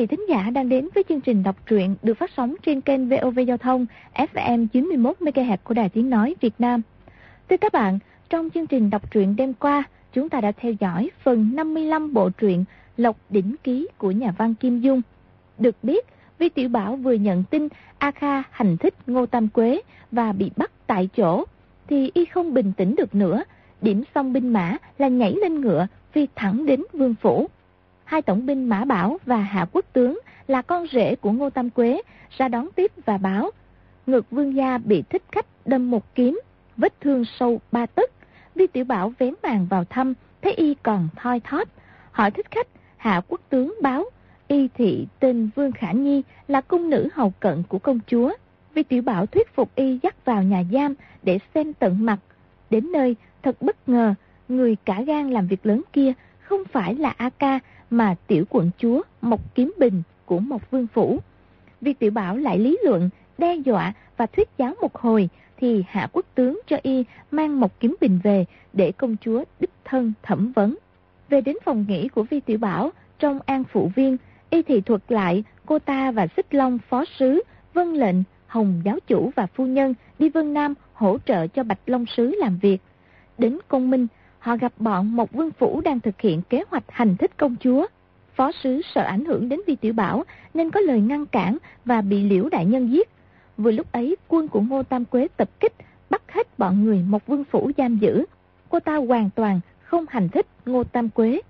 vị thính giả đang đến với chương trình đọc truyện được phát sóng trên kênh VOV Giao thông FM 91 MHz của Đài Tiếng nói Việt Nam. Thưa các bạn, trong chương trình đọc truyện đêm qua, chúng ta đã theo dõi phần 55 bộ truyện Lộc đỉnh ký của nhà văn Kim Dung. Được biết, Vi Tiểu Bảo vừa nhận tin A Kha hành thích Ngô Tam Quế và bị bắt tại chỗ, thì y không bình tĩnh được nữa, điểm xong binh mã là nhảy lên ngựa phi thẳng đến vương phủ hai tổng binh Mã Bảo và Hạ Quốc Tướng là con rể của Ngô Tam Quế ra đón tiếp và báo. Ngực vương gia bị thích khách đâm một kiếm, vết thương sâu ba tấc. Vi Tiểu Bảo vén màn vào thăm, thấy y còn thoi thóp. Hỏi thích khách, Hạ Quốc Tướng báo, y thị tên Vương Khả Nhi là cung nữ hầu cận của công chúa. Vi Tiểu Bảo thuyết phục y dắt vào nhà giam để xem tận mặt. Đến nơi, thật bất ngờ, người cả gan làm việc lớn kia không phải là A Ca mà tiểu quận chúa Mộc Kiếm Bình của Mộc Vương Phủ. Vi tiểu bảo lại lý luận, đe dọa và thuyết giáo một hồi thì hạ quốc tướng cho y mang một Kiếm Bình về để công chúa đích thân thẩm vấn. Về đến phòng nghỉ của Vi Tiểu Bảo trong an phụ viên, y thì thuật lại cô ta và Xích Long phó sứ, vân lệnh, hồng giáo chủ và phu nhân đi Vân Nam hỗ trợ cho Bạch Long sứ làm việc. Đến công minh, họ gặp bọn một vương phủ đang thực hiện kế hoạch hành thích công chúa. Phó sứ sợ ảnh hưởng đến Vi Tiểu Bảo nên có lời ngăn cản và bị liễu đại nhân giết. Vừa lúc ấy quân của Ngô Tam Quế tập kích, bắt hết bọn người một vương phủ giam giữ. Cô ta hoàn toàn không hành thích Ngô Tam Quế.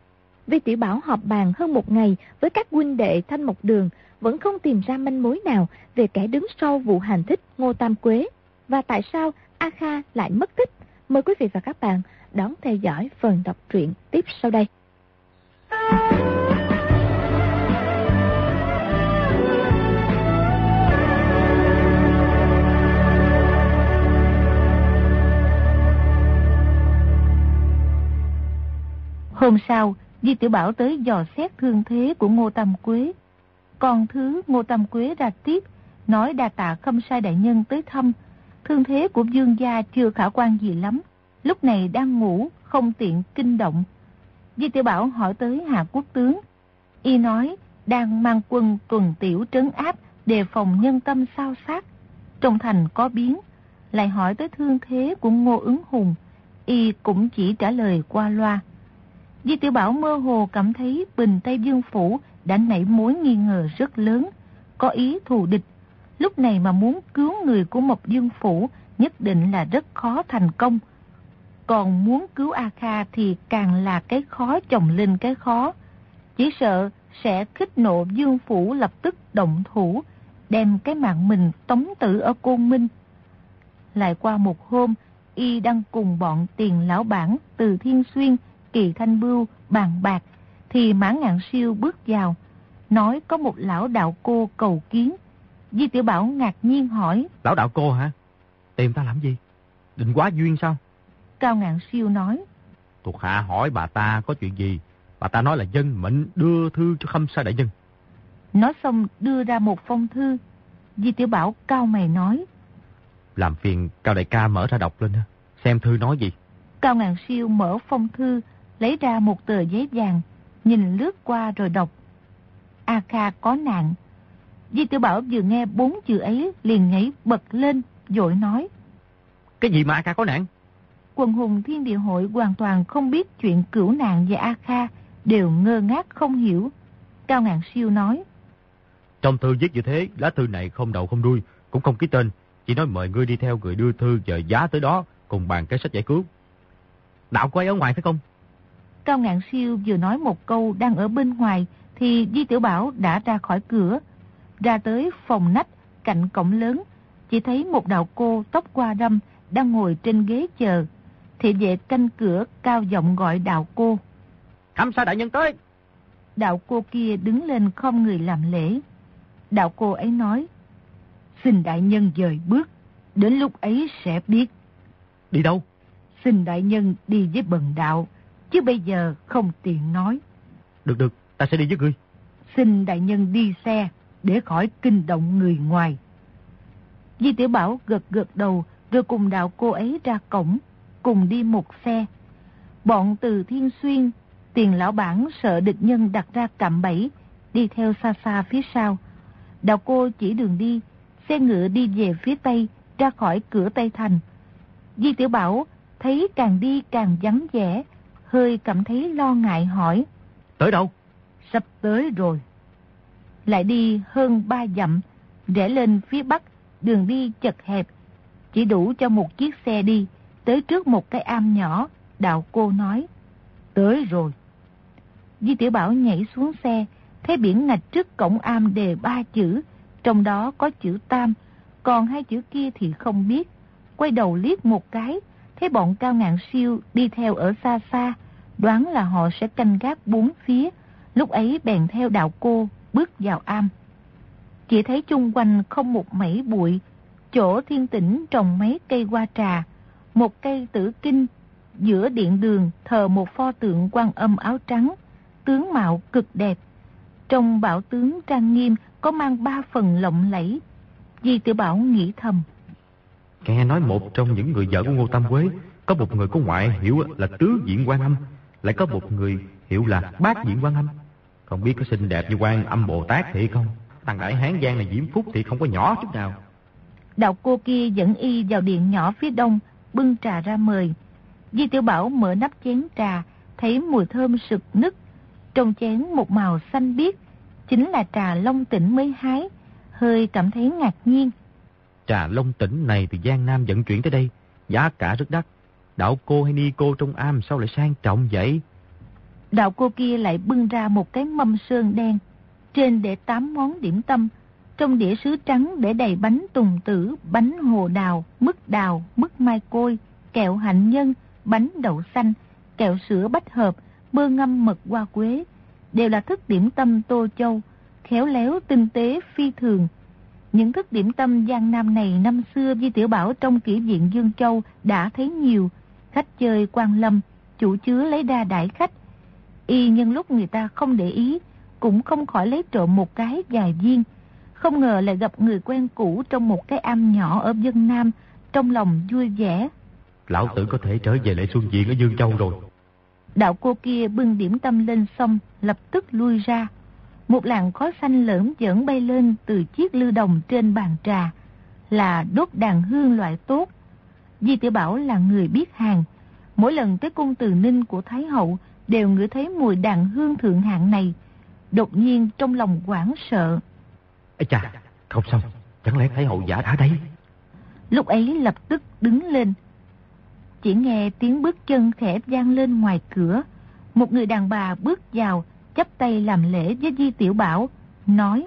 Vi Tiểu Bảo họp bàn hơn một ngày với các huynh đệ Thanh Mộc Đường vẫn không tìm ra manh mối nào về kẻ đứng sau vụ hành thích Ngô Tam Quế. Và tại sao A Kha lại mất tích? Mời quý vị và các bạn đón theo dõi phần đọc truyện tiếp sau đây. Hôm sau, Di Tiểu Bảo tới dò xét thương thế của Ngô Tam Quế. Còn thứ Ngô Tam Quế ra tiếp, nói đa tạ khâm sai đại nhân tới thăm. Thương thế của dương gia chưa khả quan gì lắm, lúc này đang ngủ, không tiện kinh động. Di Tiểu Bảo hỏi tới Hạ Quốc Tướng. Y nói đang mang quân tuần tiểu trấn áp đề phòng nhân tâm sao sát. Trong thành có biến, lại hỏi tới thương thế của Ngô ứng hùng. Y cũng chỉ trả lời qua loa. Di Tiểu Bảo mơ hồ cảm thấy Bình Tây Dương Phủ đã nảy mối nghi ngờ rất lớn, có ý thù địch. Lúc này mà muốn cứu người của Mộc Dương Phủ nhất định là rất khó thành công. Còn muốn cứu A Kha thì càng là cái khó chồng lên cái khó. Chỉ sợ sẽ khích nộ Dương Phủ lập tức động thủ, đem cái mạng mình tống tử ở Côn Minh. Lại qua một hôm, y đang cùng bọn tiền lão bản từ Thiên Xuyên, Kỳ Thanh Bưu, bàn bạc, thì mã ngạn siêu bước vào, nói có một lão đạo cô cầu kiến. Di Tiểu Bảo ngạc nhiên hỏi. Lão đạo cô hả? Tìm ta làm gì? Định quá duyên sao? Cao Ngạn Siêu nói. Thuộc hạ hỏi bà ta có chuyện gì? Bà ta nói là dân mệnh đưa thư cho khâm sai đại nhân. Nói xong đưa ra một phong thư. Di Tiểu Bảo cao mày nói. Làm phiền Cao Đại ca mở ra đọc lên Xem thư nói gì. Cao Ngạn Siêu mở phong thư, lấy ra một tờ giấy vàng, nhìn lướt qua rồi đọc. A Kha có nạn. Di Tiểu Bảo vừa nghe bốn chữ ấy liền nhảy bật lên, dội nói. Cái gì mà A Kha có nạn? quần hùng thiên địa hội hoàn toàn không biết chuyện cửu nạn và A Kha, đều ngơ ngác không hiểu. Cao Ngạn Siêu nói. Trong thư viết như thế, lá thư này không đầu không đuôi, cũng không ký tên, chỉ nói mời ngươi đi theo người đưa thư chờ giá tới đó, cùng bàn cái sách giải cứu. Đạo quay ở ngoài phải không? Cao Ngạn Siêu vừa nói một câu đang ở bên ngoài, thì Di Tiểu Bảo đã ra khỏi cửa, ra tới phòng nách cạnh cổng lớn, chỉ thấy một đạo cô tóc qua râm đang ngồi trên ghế chờ, Thị vệ canh cửa cao giọng gọi đạo cô. Khâm sai đại nhân tới. Đạo cô kia đứng lên không người làm lễ. Đạo cô ấy nói. Xin đại nhân dời bước. Đến lúc ấy sẽ biết. Đi đâu? Xin đại nhân đi với bần đạo. Chứ bây giờ không tiện nói. Được được, ta sẽ đi với ngươi. Xin đại nhân đi xe, để khỏi kinh động người ngoài. Di Tiểu Bảo gật gật đầu, rồi cùng đạo cô ấy ra cổng, cùng đi một xe. Bọn từ Thiên Xuyên, tiền lão bản sợ địch nhân đặt ra cạm bẫy, đi theo xa xa phía sau. Đạo cô chỉ đường đi, xe ngựa đi về phía tây, ra khỏi cửa Tây Thành. Di Tiểu Bảo thấy càng đi càng vắng vẻ, hơi cảm thấy lo ngại hỏi. Tới đâu? Sắp tới rồi. Lại đi hơn ba dặm, rẽ lên phía bắc, đường đi chật hẹp, chỉ đủ cho một chiếc xe đi, tới trước một cái am nhỏ, đạo cô nói. Tới rồi. Di Tiểu Bảo nhảy xuống xe, thấy biển ngạch trước cổng am đề ba chữ, trong đó có chữ Tam, còn hai chữ kia thì không biết. Quay đầu liếc một cái, thấy bọn cao ngạn siêu đi theo ở xa xa, đoán là họ sẽ canh gác bốn phía, lúc ấy bèn theo đạo cô, bước vào am. Chỉ thấy chung quanh không một mảy bụi, chỗ thiên tĩnh trồng mấy cây hoa trà, một cây tử kinh, giữa điện đường thờ một pho tượng quan âm áo trắng, tướng mạo cực đẹp. Trong bảo tướng trang nghiêm có mang ba phần lộng lẫy. Di tiểu Bảo nghĩ thầm. Nghe nói một trong những người vợ của Ngô Tam Quế có một người có ngoại hiểu là tứ diện quan âm, lại có một người hiểu là bát diện quan âm. Không biết có xinh đẹp như quan âm Bồ Tát thì không? Thằng đại hán giang này diễm phúc thì không có nhỏ chút nào. Đạo cô kia dẫn y vào điện nhỏ phía đông, bưng trà ra mời. Di Tiểu Bảo mở nắp chén trà, thấy mùi thơm sực nức. Trong chén một màu xanh biếc, chính là trà long tỉnh mới hái, hơi cảm thấy ngạc nhiên. Trà long tỉnh này từ Giang Nam vận chuyển tới đây, giá cả rất đắt. Đạo cô hay ni cô trong am sao lại sang trọng vậy? Đạo cô kia lại bưng ra một cái mâm sơn đen, trên để tám món điểm tâm, trong đĩa sứ trắng để đầy bánh tùng tử, bánh hồ đào, mứt đào, mứt mai côi, kẹo hạnh nhân, bánh đậu xanh, kẹo sữa bách hợp, bơ ngâm mật hoa quế, đều là thức điểm tâm Tô Châu, khéo léo tinh tế phi thường. Những thức điểm tâm Giang Nam này năm xưa Di Tiểu Bảo trong kỷ viện Dương Châu đã thấy nhiều, khách chơi quan lâm, chủ chứa lấy đa đại khách. Y nhân lúc người ta không để ý, cũng không khỏi lấy trộm một cái vài viên. Không ngờ lại gặp người quen cũ trong một cái am nhỏ ở Vân Nam, trong lòng vui vẻ. Lão tử có thể trở về lại Xuân Diện ở Dương Châu rồi. Đạo cô kia bưng điểm tâm lên xong, lập tức lui ra. Một làn khói xanh lởm dẫn bay lên từ chiếc lư đồng trên bàn trà, là đốt đàn hương loại tốt. Di tiểu Bảo là người biết hàng. Mỗi lần tới cung từ ninh của Thái Hậu đều ngửi thấy mùi đàn hương thượng hạng này. Đột nhiên trong lòng quảng sợ. Ê chà, không xong, chẳng lẽ Thái Hậu giả đã đây? Lúc ấy lập tức đứng lên, chỉ nghe tiếng bước chân khẽ vang lên ngoài cửa. Một người đàn bà bước vào, chắp tay làm lễ với Di Tiểu Bảo, nói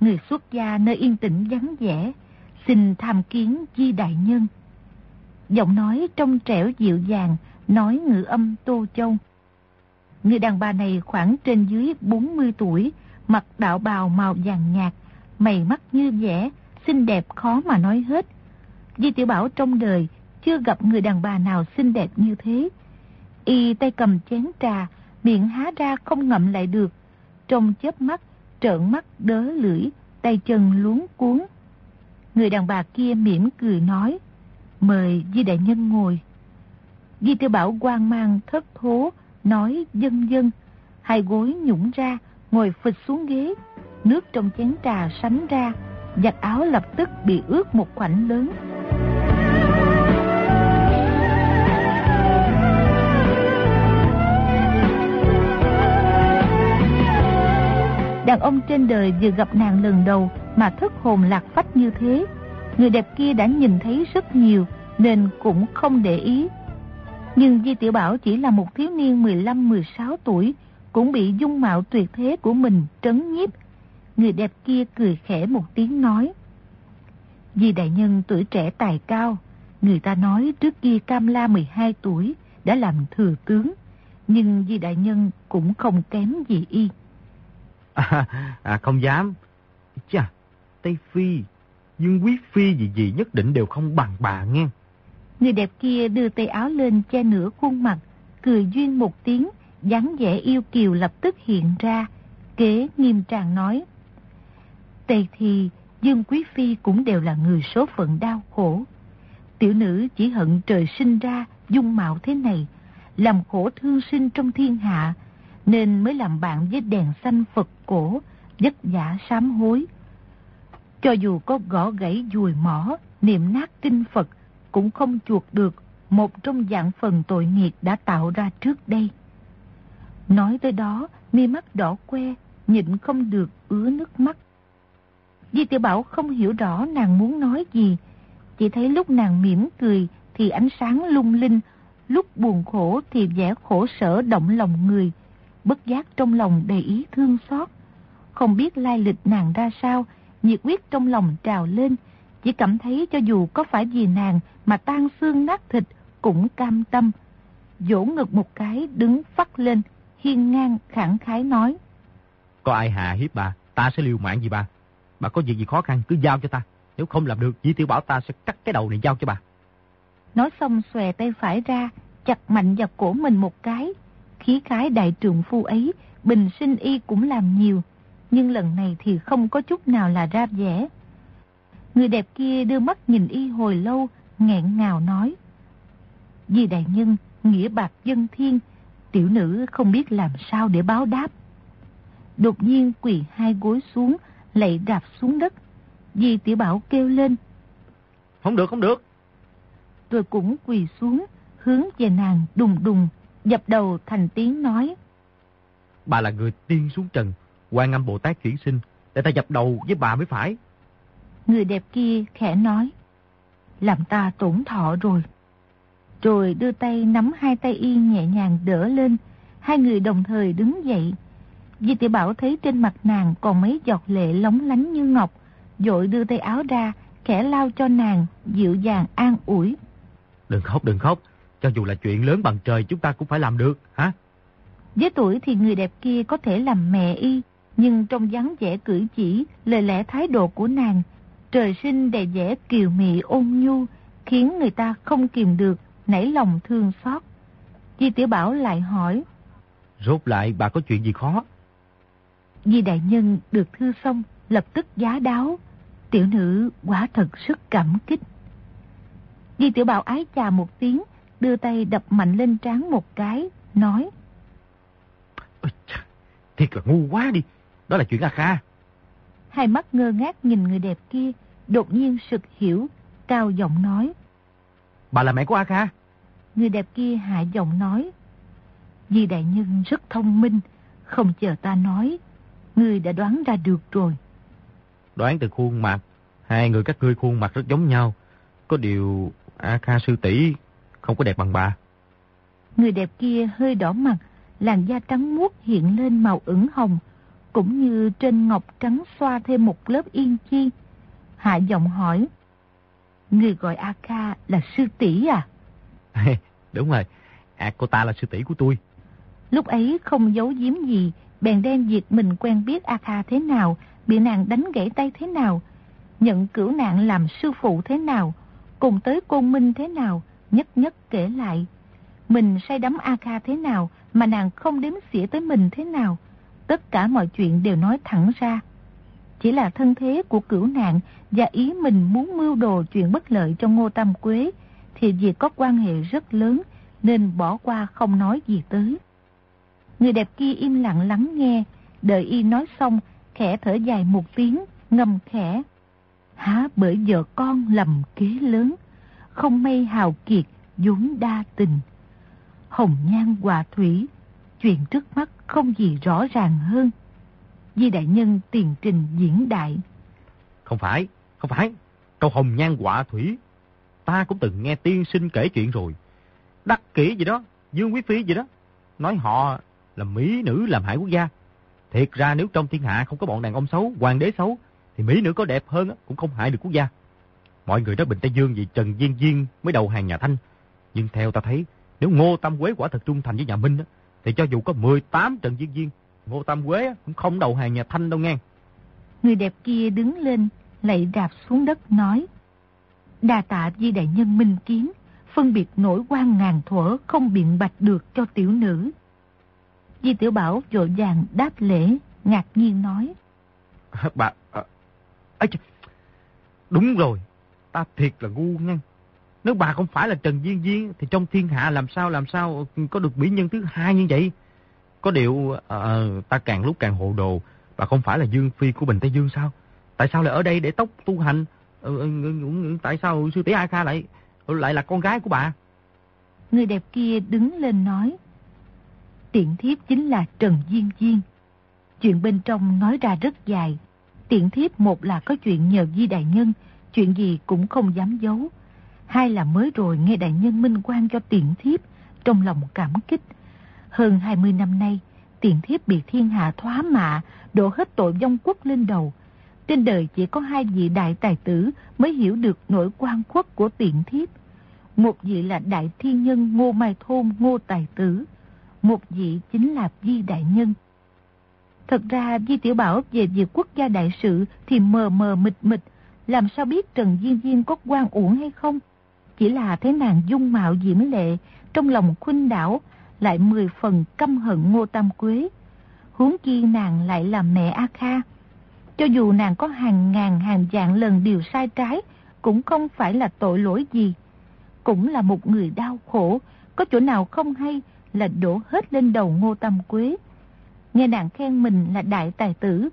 Người xuất gia nơi yên tĩnh vắng vẻ, xin tham kiến Di Đại Nhân. Giọng nói trong trẻo dịu dàng, nói ngữ âm Tô Châu. Người đàn bà này khoảng trên dưới 40 tuổi, mặc đạo bào màu vàng nhạt, mày mắt như vẽ, xinh đẹp khó mà nói hết. Di Tiểu Bảo trong đời chưa gặp người đàn bà nào xinh đẹp như thế. Y tay cầm chén trà, miệng há ra không ngậm lại được. Trong chớp mắt, trợn mắt đớ lưỡi, tay chân luống cuốn. Người đàn bà kia mỉm cười nói, mời Di Đại Nhân ngồi. Di Tiểu Bảo quan mang thất thố, nói dân dân, hai gối nhũng ra, ngồi phịch xuống ghế. Nước trong chén trà sánh ra, giặt áo lập tức bị ướt một khoảnh lớn. Đàn ông trên đời vừa gặp nàng lần đầu mà thất hồn lạc phách như thế. Người đẹp kia đã nhìn thấy rất nhiều nên cũng không để ý. Nhưng Di Tiểu Bảo chỉ là một thiếu niên 15-16 tuổi cũng bị dung mạo tuyệt thế của mình trấn nhiếp. Người đẹp kia cười khẽ một tiếng nói. Di đại nhân tuổi trẻ tài cao, người ta nói trước kia Cam La 12 tuổi đã làm thừa tướng, nhưng Di đại nhân cũng không kém gì y. À, à không dám. Chà, Tây Phi, Dương Quý Phi gì gì nhất định đều không bằng bà nghe. Người đẹp kia đưa tay áo lên che nửa khuôn mặt, cười duyên một tiếng, dáng vẻ yêu kiều lập tức hiện ra. Kế nghiêm trang nói. Tề thì Dương Quý Phi cũng đều là người số phận đau khổ. Tiểu nữ chỉ hận trời sinh ra dung mạo thế này, làm khổ thương sinh trong thiên hạ, nên mới làm bạn với đèn xanh Phật cổ, vất giả sám hối. Cho dù có gõ gãy dùi mỏ, niệm nát kinh Phật, cũng không chuộc được một trong dạng phần tội nghiệp đã tạo ra trước đây. Nói tới đó, mi mắt đỏ que, nhịn không được ứa nước mắt. Di tiểu Bảo không hiểu rõ nàng muốn nói gì, chỉ thấy lúc nàng mỉm cười thì ánh sáng lung linh, lúc buồn khổ thì vẻ khổ sở động lòng người, bất giác trong lòng đầy ý thương xót. Không biết lai lịch nàng ra sao, nhiệt quyết trong lòng trào lên, chỉ cảm thấy cho dù có phải vì nàng mà tan xương nát thịt cũng cam tâm. Vỗ ngực một cái đứng phát lên, hiên ngang khẳng khái nói. Có ai hạ hiếp bà, ta sẽ liều mạng gì bà. Bà có việc gì khó khăn cứ giao cho ta. Nếu không làm được, Di Tiểu Bảo ta sẽ cắt cái đầu này giao cho bà. Nói xong xòe tay phải ra, chặt mạnh vào cổ mình một cái. Khí khái đại trượng phu ấy, bình sinh y cũng làm nhiều. Nhưng lần này thì không có chút nào là ra vẻ. Người đẹp kia đưa mắt nhìn y hồi lâu, nghẹn ngào nói. Vì đại nhân, nghĩa bạc dân thiên, tiểu nữ không biết làm sao để báo đáp. Đột nhiên quỳ hai gối xuống, lạy đạp xuống đất. Di tiểu bảo kêu lên. Không được, không được. Rồi cũng quỳ xuống, hướng về nàng đùng đùng, dập đầu thành tiếng nói. Bà là người tiên xuống trần, quan âm Bồ Tát chuyển sinh, để ta dập đầu với bà mới phải. Người đẹp kia khẽ nói. Làm ta tổn thọ rồi. Rồi đưa tay nắm hai tay y nhẹ nhàng đỡ lên. Hai người đồng thời đứng dậy. Di tiểu Bảo thấy trên mặt nàng còn mấy giọt lệ lóng lánh như ngọc. Dội đưa tay áo ra, khẽ lao cho nàng, dịu dàng an ủi. Đừng khóc, đừng khóc. Cho dù là chuyện lớn bằng trời chúng ta cũng phải làm được, hả? Với tuổi thì người đẹp kia có thể làm mẹ y, nhưng trong dáng vẻ cử chỉ, lời lẽ thái độ của nàng, trời sinh đầy vẻ kiều mị ôn nhu, khiến người ta không kìm được, nảy lòng thương xót. Di Tiểu Bảo lại hỏi. Rốt lại bà có chuyện gì khó? Di Đại Nhân được thư xong, lập tức giá đáo. Tiểu nữ quả thật sức cảm kích. Di Tiểu Bảo ái chà một tiếng, đưa tay đập mạnh lên trán một cái, nói. Ôi, thiệt là ngu quá đi, đó là chuyện A Kha. Hai mắt ngơ ngác nhìn người đẹp kia, đột nhiên sực hiểu, cao giọng nói. Bà là mẹ của A Kha. Người đẹp kia hạ giọng nói. Di đại nhân rất thông minh, không chờ ta nói, người đã đoán ra được rồi. Đoán từ khuôn mặt, hai người các ngươi khuôn mặt rất giống nhau. Có điều A Kha sư tỷ không có đẹp bằng bà. Người đẹp kia hơi đỏ mặt, làn da trắng muốt hiện lên màu ửng hồng, cũng như trên ngọc trắng xoa thêm một lớp yên chi. Hạ giọng hỏi, Người gọi A Kha là sư tỷ à? Đúng rồi, à, cô ta là sư tỷ của tôi. Lúc ấy không giấu giếm gì, bèn đem việc mình quen biết A Kha thế nào, bị nàng đánh gãy tay thế nào, nhận cửu nạn làm sư phụ thế nào, cùng tới côn minh thế nào, nhất nhất kể lại. Mình say đắm A Kha thế nào mà nàng không đếm xỉa tới mình thế nào. Tất cả mọi chuyện đều nói thẳng ra. Chỉ là thân thế của cửu nạn và ý mình muốn mưu đồ chuyện bất lợi cho Ngô Tam Quế thì việc có quan hệ rất lớn nên bỏ qua không nói gì tới. Người đẹp kia im lặng lắng nghe, đợi y nói xong, khẽ thở dài một tiếng, ngầm khẽ. Há bởi vợ con lầm kế lớn, không mây hào kiệt, vốn đa tình. Hồng nhan hòa thủy, chuyện trước mắt không gì rõ ràng hơn. Di đại nhân tiền trình diễn đại. Không phải, không phải. Câu hồng nhan quả thủy. Ta cũng từng nghe tiên sinh kể chuyện rồi. Đắc kỹ gì đó, Dương Quý Phi gì đó. Nói họ là mỹ nữ làm hại quốc gia. Thiệt ra nếu trong thiên hạ không có bọn đàn ông xấu, hoàng đế xấu, thì mỹ nữ có đẹp hơn cũng không hại được quốc gia. Mọi người nói Bình Tây Dương vì Trần Diên Diên mới đầu hàng nhà Thanh. Nhưng theo ta thấy, nếu Ngô Tam Quế quả thật trung thành với nhà Minh, thì cho dù có 18 Trần Diên Diên, Ngô Tam Quế cũng không đầu hàng nhà Thanh đâu nghe. Người đẹp kia đứng lên, lạy đạp xuống đất nói. Đà tạ di đại nhân minh kiến, phân biệt nổi quan ngàn thuở không biện bạch được cho tiểu nữ. Di Tiểu Bảo vội vàng đáp lễ, ngạc nhiên nói. Bà, à, ấy, đúng rồi, ta thiệt là ngu ngăn. Nếu bà không phải là Trần Duyên Duyên thì trong thiên hạ làm sao làm sao có được mỹ nhân thứ hai như vậy? Có điều à, ta càng lúc càng hồ đồ, bà không phải là Dương Phi của Bình Tây Dương sao? Tại sao lại ở đây để tóc tu hành? Ờ, tại sao sư tỷ A Kha lại lại là con gái của bà? Người đẹp kia đứng lên nói. Tiện thiếp chính là Trần Duyên Duyên. Chuyện bên trong nói ra rất dài. Tiện thiếp một là có chuyện nhờ Di Đại Nhân, chuyện gì cũng không dám giấu. Hai là mới rồi nghe Đại Nhân minh quan cho tiện thiếp, trong lòng cảm kích. Hơn 20 năm nay, tiện thiếp bị thiên hạ thoá mạ, đổ hết tội vong quốc lên đầu. Trên đời chỉ có hai vị đại tài tử mới hiểu được nỗi quan khuất của tiện thiếp. Một vị là đại thiên nhân Ngô Mai Thôn Ngô Tài Tử, một vị chính là Di Đại Nhân. Thật ra Di Tiểu Bảo về việc quốc gia đại sự thì mờ mờ mịt mịt, làm sao biết Trần Diên Duyên có quan uổng hay không? Chỉ là thấy nàng dung mạo diễm lệ, trong lòng khuynh đảo, lại mười phần căm hận Ngô Tam Quế. Huống chi nàng lại là mẹ A Kha. Cho dù nàng có hàng ngàn hàng dạng lần điều sai trái, cũng không phải là tội lỗi gì. Cũng là một người đau khổ, có chỗ nào không hay là đổ hết lên đầu Ngô Tam Quế. Nghe nàng khen mình là đại tài tử,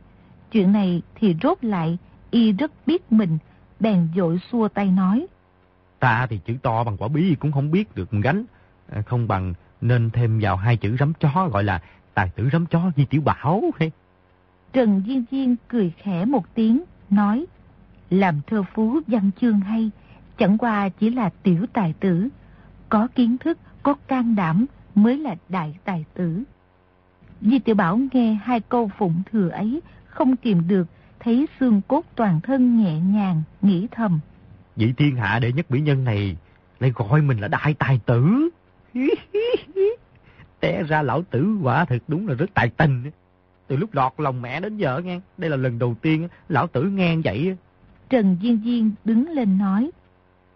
chuyện này thì rốt lại, y rất biết mình, bèn dội xua tay nói. Ta thì chữ to bằng quả bí cũng không biết được gánh, à, không bằng nên thêm vào hai chữ rắm chó gọi là tài tử rắm chó Di Tiểu Bảo. Trần Diên Diên cười khẽ một tiếng, nói, làm thơ phú văn chương hay, chẳng qua chỉ là tiểu tài tử, có kiến thức, có can đảm mới là đại tài tử. Di Tiểu Bảo nghe hai câu phụng thừa ấy, không kìm được, thấy xương cốt toàn thân nhẹ nhàng, nghĩ thầm. Vị thiên hạ đệ nhất mỹ nhân này lại gọi mình là đại tài tử. Té ra lão tử quả thực đúng là rất tài tình. Từ lúc lọt lòng mẹ đến giờ nghe, đây là lần đầu tiên lão tử nghe vậy. Trần Duyên Duyên đứng lên nói,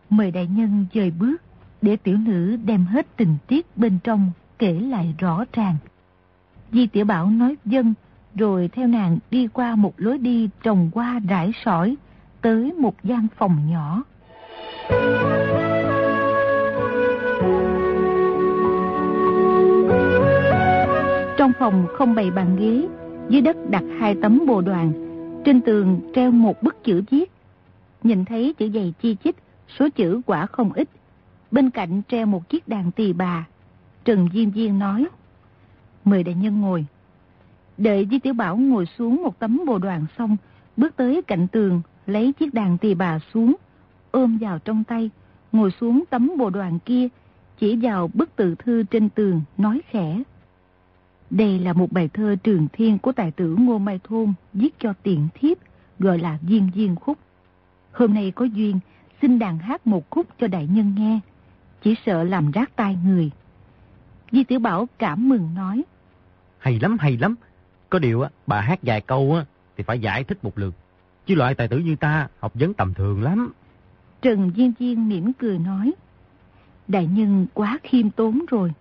mời đại nhân dời bước, để tiểu nữ đem hết tình tiết bên trong kể lại rõ ràng. Di Tiểu Bảo nói dân, rồi theo nàng đi qua một lối đi trồng hoa rải sỏi, tới một gian phòng nhỏ. Trong phòng không bày bàn ghế, dưới đất đặt hai tấm bồ đoàn, trên tường treo một bức chữ viết. Nhìn thấy chữ dày chi chít, số chữ quả không ít. Bên cạnh treo một chiếc đàn tỳ bà. Trần Diên Diên nói, mời đại nhân ngồi. Đợi Di Tiểu Bảo ngồi xuống một tấm bồ đoàn xong, bước tới cạnh tường, lấy chiếc đàn tỳ bà xuống, ôm vào trong tay, ngồi xuống tấm bồ đoàn kia, chỉ vào bức tự thư trên tường, nói khẽ. Đây là một bài thơ trường thiên của tài tử Ngô Mai Thôn viết cho tiện thiếp, gọi là Duyên Duyên Khúc. Hôm nay có duyên, xin đàn hát một khúc cho đại nhân nghe, chỉ sợ làm rác tai người. Di Tiểu Bảo cảm mừng nói. Hay lắm, hay lắm. Có điều á, bà hát vài câu á, thì phải giải thích một lượt. Chứ loại tài tử như ta, học vấn tầm thường lắm. Trần Duyên Duyên mỉm cười nói. Đại nhân quá khiêm tốn rồi.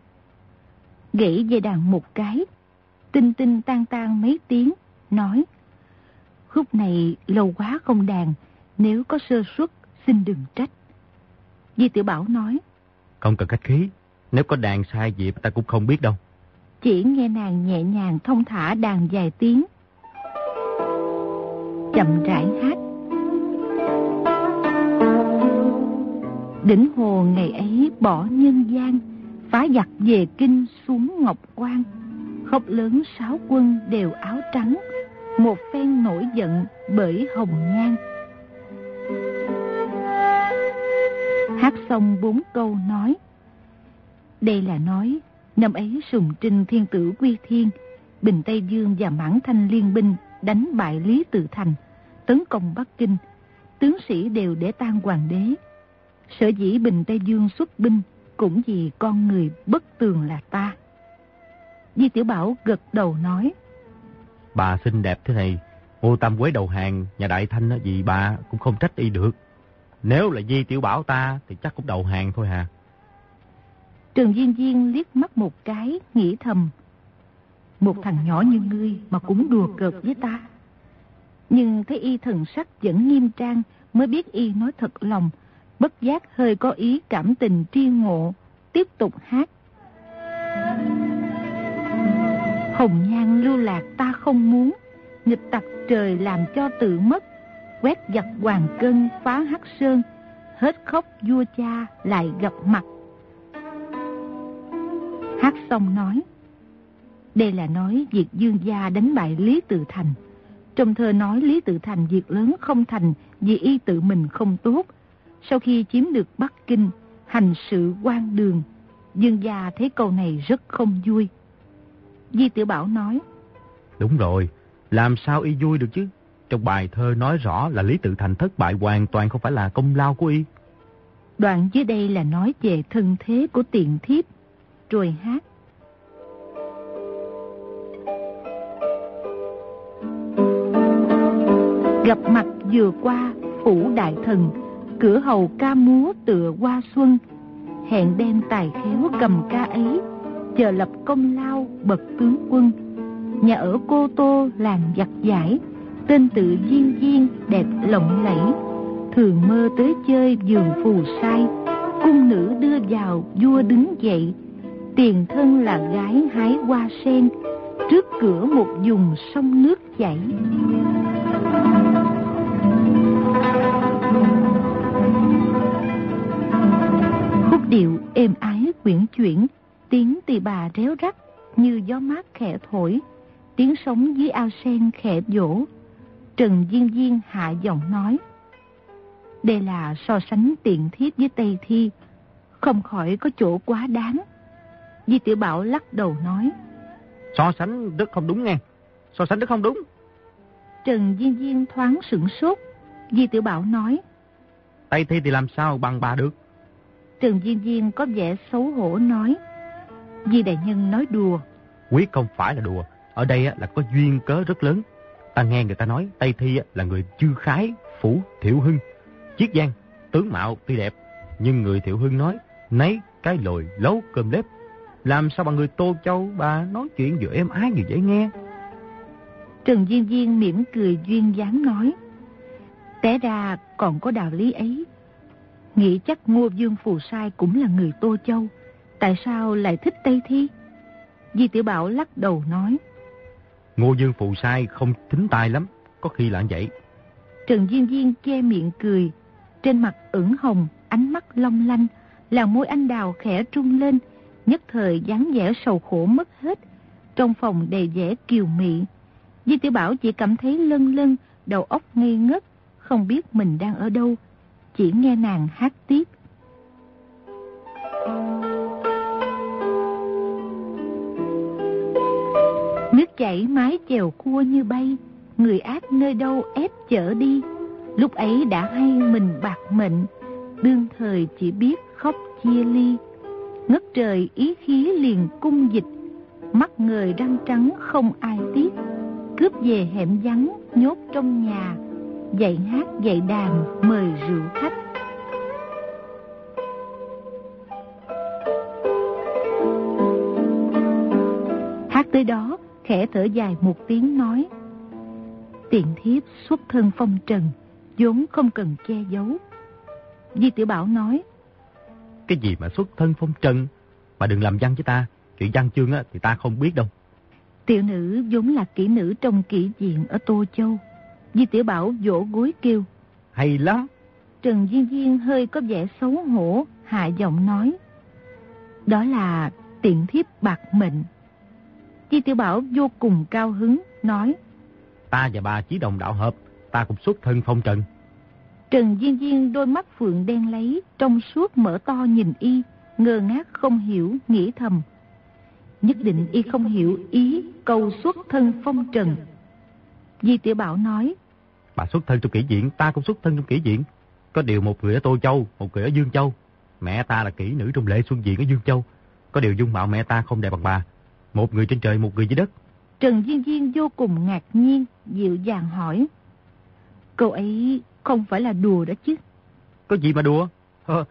Gãy dây đàn một cái, tinh tinh tan tan mấy tiếng, nói. Khúc này lâu quá không đàn, nếu có sơ suất, xin đừng trách. Di Tiểu Bảo nói. Không cần cách khí, nếu có đàn sai gì ta cũng không biết đâu. Chỉ nghe nàng nhẹ nhàng thông thả đàn dài tiếng. Chậm rãi hát. Đỉnh hồ ngày ấy bỏ nhân gian, phá giặc về kinh xuống Ngọc Quan. Khóc lớn sáu quân đều áo trắng, một phen nổi giận bởi hồng nhan. Hát xong bốn câu nói. Đây là nói, năm ấy sùng trinh thiên tử quy thiên, Bình Tây Dương và Mãn Thanh liên binh đánh bại Lý Tự Thành, tấn công Bắc Kinh, tướng sĩ đều để tan hoàng đế. Sở dĩ Bình Tây Dương xuất binh cũng vì con người bất tường là ta. Di Tiểu Bảo gật đầu nói. Bà xinh đẹp thế này, Ngô Tam Quế đầu hàng, nhà Đại Thanh vì bà cũng không trách y được. Nếu là Di Tiểu Bảo ta thì chắc cũng đầu hàng thôi hà. Trần Duyên Duyên liếc mắt một cái, nghĩ thầm. Một thằng nhỏ như ngươi mà cũng đùa cợt với ta. Nhưng thấy y thần sắc vẫn nghiêm trang mới biết y nói thật lòng. Bất giác hơi có ý cảm tình tri ngộ, tiếp tục hát. Hồng nhan lưu lạc ta không muốn, nghịch tặc trời làm cho tự mất. Quét giặt hoàng cân phá hắc sơn, hết khóc vua cha lại gặp mặt. Hát xong nói, đây là nói việc dương gia đánh bại Lý Tự Thành. Trong thơ nói Lý Tự Thành việc lớn không thành vì y tự mình không tốt. Sau khi chiếm được Bắc Kinh, hành sự quan đường, Dương gia thấy câu này rất không vui. Di Tiểu Bảo nói. Đúng rồi, làm sao y vui được chứ? Trong bài thơ nói rõ là Lý Tự Thành thất bại hoàn toàn không phải là công lao của y. Đoạn dưới đây là nói về thân thế của tiện thiếp, rồi hát. Gặp mặt vừa qua phủ đại thần, cửa hầu ca múa tựa hoa xuân, hẹn đem tài khéo cầm ca ấy, chờ lập công lao bậc tướng quân. Nhà ở Cô Tô làng giặt giải, tên tự duyên duyên đẹp lộng lẫy, thường mơ tới chơi giường phù sai, cung nữ đưa vào vua đứng dậy, tiền thân là gái hái hoa sen, trước cửa một vùng sông nước chảy. Khúc điệu êm ái quyển chuyển, tiếng tỳ bà réo rắt như gió mát khẽ thổi, tiếng sống dưới ao sen khẽ vỗ. Trần Diên Diên hạ giọng nói. Đây là so sánh tiện thiết với Tây Thi, không khỏi có chỗ quá đáng. Di Tiểu Bảo lắc đầu nói. So sánh rất không đúng nghe, so sánh rất không đúng. Trần Diên Diên thoáng sửng sốt, Di Tiểu Bảo nói. Tây Thi thì làm sao bằng bà được? Trần Diên Diên có vẻ xấu hổ nói. Di Đại Nhân nói đùa. Quyết không phải là đùa. Ở đây là có duyên cớ rất lớn. Ta nghe người ta nói Tây Thi là người chư khái, phủ, thiệu hưng. Chiết giang, tướng mạo tuy đẹp. Nhưng người thiệu hưng nói, nấy cái lồi lấu cơm lép. Làm sao bằng người Tô Châu bà nói chuyện vừa êm ái vừa dễ nghe. Trần Diên Diên mỉm cười duyên dáng nói. Té ra còn có đạo lý ấy. Nghĩ chắc Ngô Dương Phù Sai cũng là người Tô Châu. Tại sao lại thích Tây Thi? Di Tiểu Bảo lắc đầu nói. Ngô Dương Phù Sai không tính tài lắm. Có khi là vậy. Trần Diên Diên che miệng cười. Trên mặt ửng hồng, ánh mắt long lanh. Làn môi anh đào khẽ trung lên. Nhất thời dáng vẻ sầu khổ mất hết. Trong phòng đầy vẻ kiều mị. Di Tiểu Bảo chỉ cảm thấy lân lân, đầu óc ngây ngất. Không biết mình đang ở đâu chỉ nghe nàng hát tiếp. Nước chảy mái chèo cua như bay, người ác nơi đâu ép chở đi. Lúc ấy đã hay mình bạc mệnh, đương thời chỉ biết khóc chia ly. Ngất trời ý khí liền cung dịch, mắt người răng trắng không ai tiếc. Cướp về hẻm vắng, nhốt trong nhà, dạy hát dạy đàn mời rượu khách. Hát tới đó, khẽ thở dài một tiếng nói. Tiện thiếp xuất thân phong trần, vốn không cần che giấu. Di tiểu Bảo nói. Cái gì mà xuất thân phong trần, mà đừng làm văn với ta. Chuyện văn chương á, thì ta không biết đâu. Tiểu nữ vốn là kỹ nữ trong kỹ diện ở Tô Châu. Di Tiểu Bảo vỗ gối kêu. Hay lắm. Trần Duyên Duyên hơi có vẻ xấu hổ, hạ giọng nói. Đó là tiện thiếp bạc mệnh. Di Tiểu Bảo vô cùng cao hứng, nói. Ta và bà chỉ đồng đạo hợp, ta cũng xuất thân phong trần. Trần Duyên Duyên đôi mắt phượng đen lấy, trong suốt mở to nhìn y, ngơ ngác không hiểu, nghĩ thầm. Nhất định y không hiểu ý câu xuất thân phong trần Di Tiểu Bảo nói. Bà xuất thân trong kỹ viện, ta cũng xuất thân trong kỹ viện. Có điều một người ở Tô Châu, một người ở Dương Châu. Mẹ ta là kỹ nữ trong lễ xuân viện ở Dương Châu. Có điều dung mạo mẹ ta không đẹp bằng bà. Một người trên trời, một người dưới đất. Trần Duyên Duyên vô cùng ngạc nhiên, dịu dàng hỏi. Câu ấy không phải là đùa đó chứ. Có gì mà đùa? Hơ,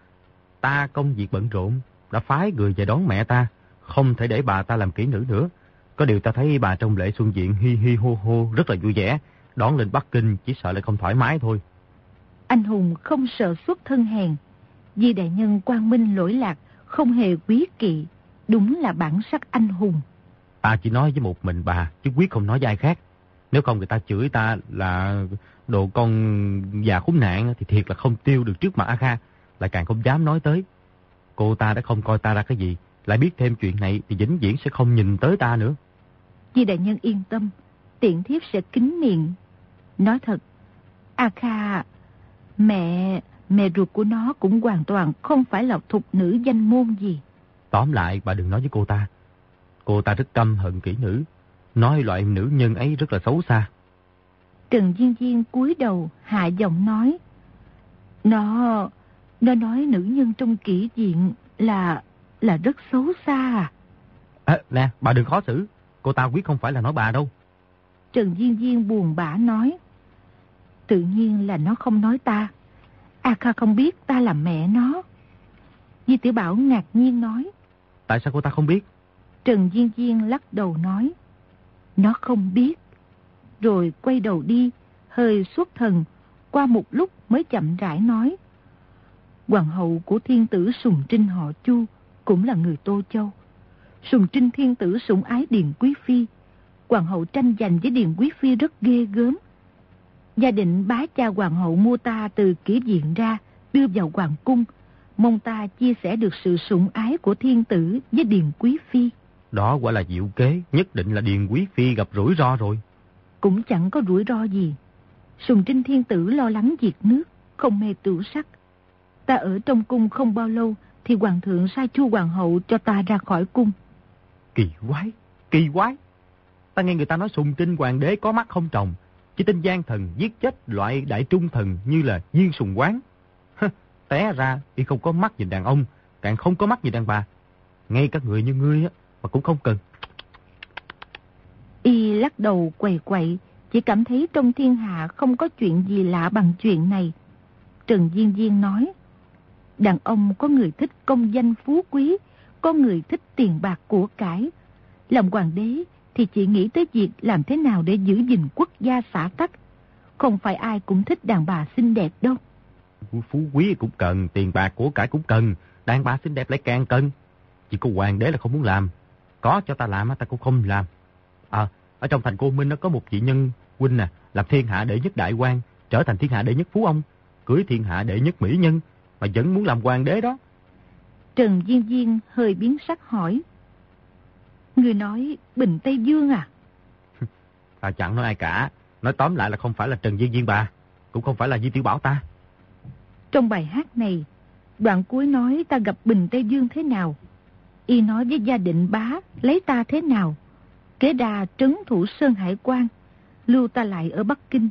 ta công việc bận rộn, đã phái người về đón mẹ ta, không thể để bà ta làm kỹ nữ nữa. Có điều ta thấy bà trong lễ xuân diện hi hi hô hô rất là vui vẻ, đón lên Bắc Kinh chỉ sợ lại không thoải mái thôi. Anh hùng không sợ xuất thân hèn, vì đại nhân quang minh lỗi lạc, không hề quý kỵ, đúng là bản sắc anh hùng. Ta chỉ nói với một mình bà, chứ quyết không nói với ai khác. Nếu không người ta chửi ta là đồ con già khốn nạn thì thiệt là không tiêu được trước mặt A Kha, lại càng không dám nói tới. Cô ta đã không coi ta ra cái gì, lại biết thêm chuyện này thì vĩnh viễn sẽ không nhìn tới ta nữa. Di đại nhân yên tâm, tiện thiếp sẽ kính miệng. Nói thật, A Kha, mẹ, mẹ ruột của nó cũng hoàn toàn không phải là thục nữ danh môn gì. Tóm lại bà đừng nói với cô ta. Cô ta rất căm hận kỹ nữ, nói loại nữ nhân ấy rất là xấu xa. Trần Diên Diên cúi đầu hạ giọng nói. Nó, nó nói nữ nhân trong kỹ diện là, là rất xấu xa à. À, nè, bà đừng khó xử. Cô ta quyết không phải là nói bà đâu. Trần Diên Diên buồn bã nói. Tự nhiên là nó không nói ta. A Kha không biết ta là mẹ nó. Di Tiểu Bảo ngạc nhiên nói. Tại sao cô ta không biết? Trần Diên Diên lắc đầu nói. Nó không biết. Rồi quay đầu đi, hơi xuất thần, qua một lúc mới chậm rãi nói. Hoàng hậu của thiên tử Sùng Trinh họ Chu cũng là người Tô Châu. Sùng Trinh thiên tử sủng ái Điền Quý Phi. Hoàng hậu tranh giành với Điền Quý Phi rất ghê gớm. Gia định bá cha hoàng hậu mua ta từ kỹ diện ra, đưa vào hoàng cung, mong ta chia sẻ được sự sủng ái của thiên tử với Điền Quý Phi. Đó quả là diệu kế, nhất định là Điền Quý Phi gặp rủi ro rồi. Cũng chẳng có rủi ro gì. Sùng Trinh Thiên Tử lo lắng diệt nước, không mê tử sắc. Ta ở trong cung không bao lâu thì hoàng thượng sai chu hoàng hậu cho ta ra khỏi cung. Kỳ quái, kỳ quái. Ta nghe người ta nói Sùng Trinh hoàng đế có mắt không trồng, chỉ tin gian thần giết chết loại đại trung thần như là Diên Sùng Quán. Té ra y không có mắt nhìn đàn ông, càng không có mắt nhìn đàn bà. Ngay các người như ngươi á, mà cũng không cần. Y lắc đầu quầy quậy, chỉ cảm thấy trong thiên hạ không có chuyện gì lạ bằng chuyện này. Trần Diên Diên nói, đàn ông có người thích công danh phú quý, có người thích tiền bạc của cải. Làm hoàng đế thì chỉ nghĩ tới việc làm thế nào để giữ gìn quốc gia xã tắc. Không phải ai cũng thích đàn bà xinh đẹp đâu. Phú quý cũng cần, tiền bạc của cải cũng cần, đàn bà xinh đẹp lại càng cần. Chỉ có hoàng đế là không muốn làm. Có cho ta làm, ta cũng không làm. À, ở trong thành cô Minh nó có một vị nhân huynh nè, làm thiên hạ đệ nhất đại quan, trở thành thiên hạ đệ nhất phú ông, cưới thiên hạ đệ nhất mỹ nhân, mà vẫn muốn làm hoàng đế đó. Trần Diên Diên hơi biến sắc hỏi. Người nói Bình Tây Dương à? à chẳng nói ai cả, nói tóm lại là không phải là Trần Diên Diên bà, cũng không phải là Di Tiểu Bảo ta. Trong bài hát này, đoạn cuối nói ta gặp Bình Tây Dương thế nào? Y nói với gia định bá lấy ta thế nào? Kế đà trấn thủ Sơn Hải quan lưu ta lại ở Bắc Kinh.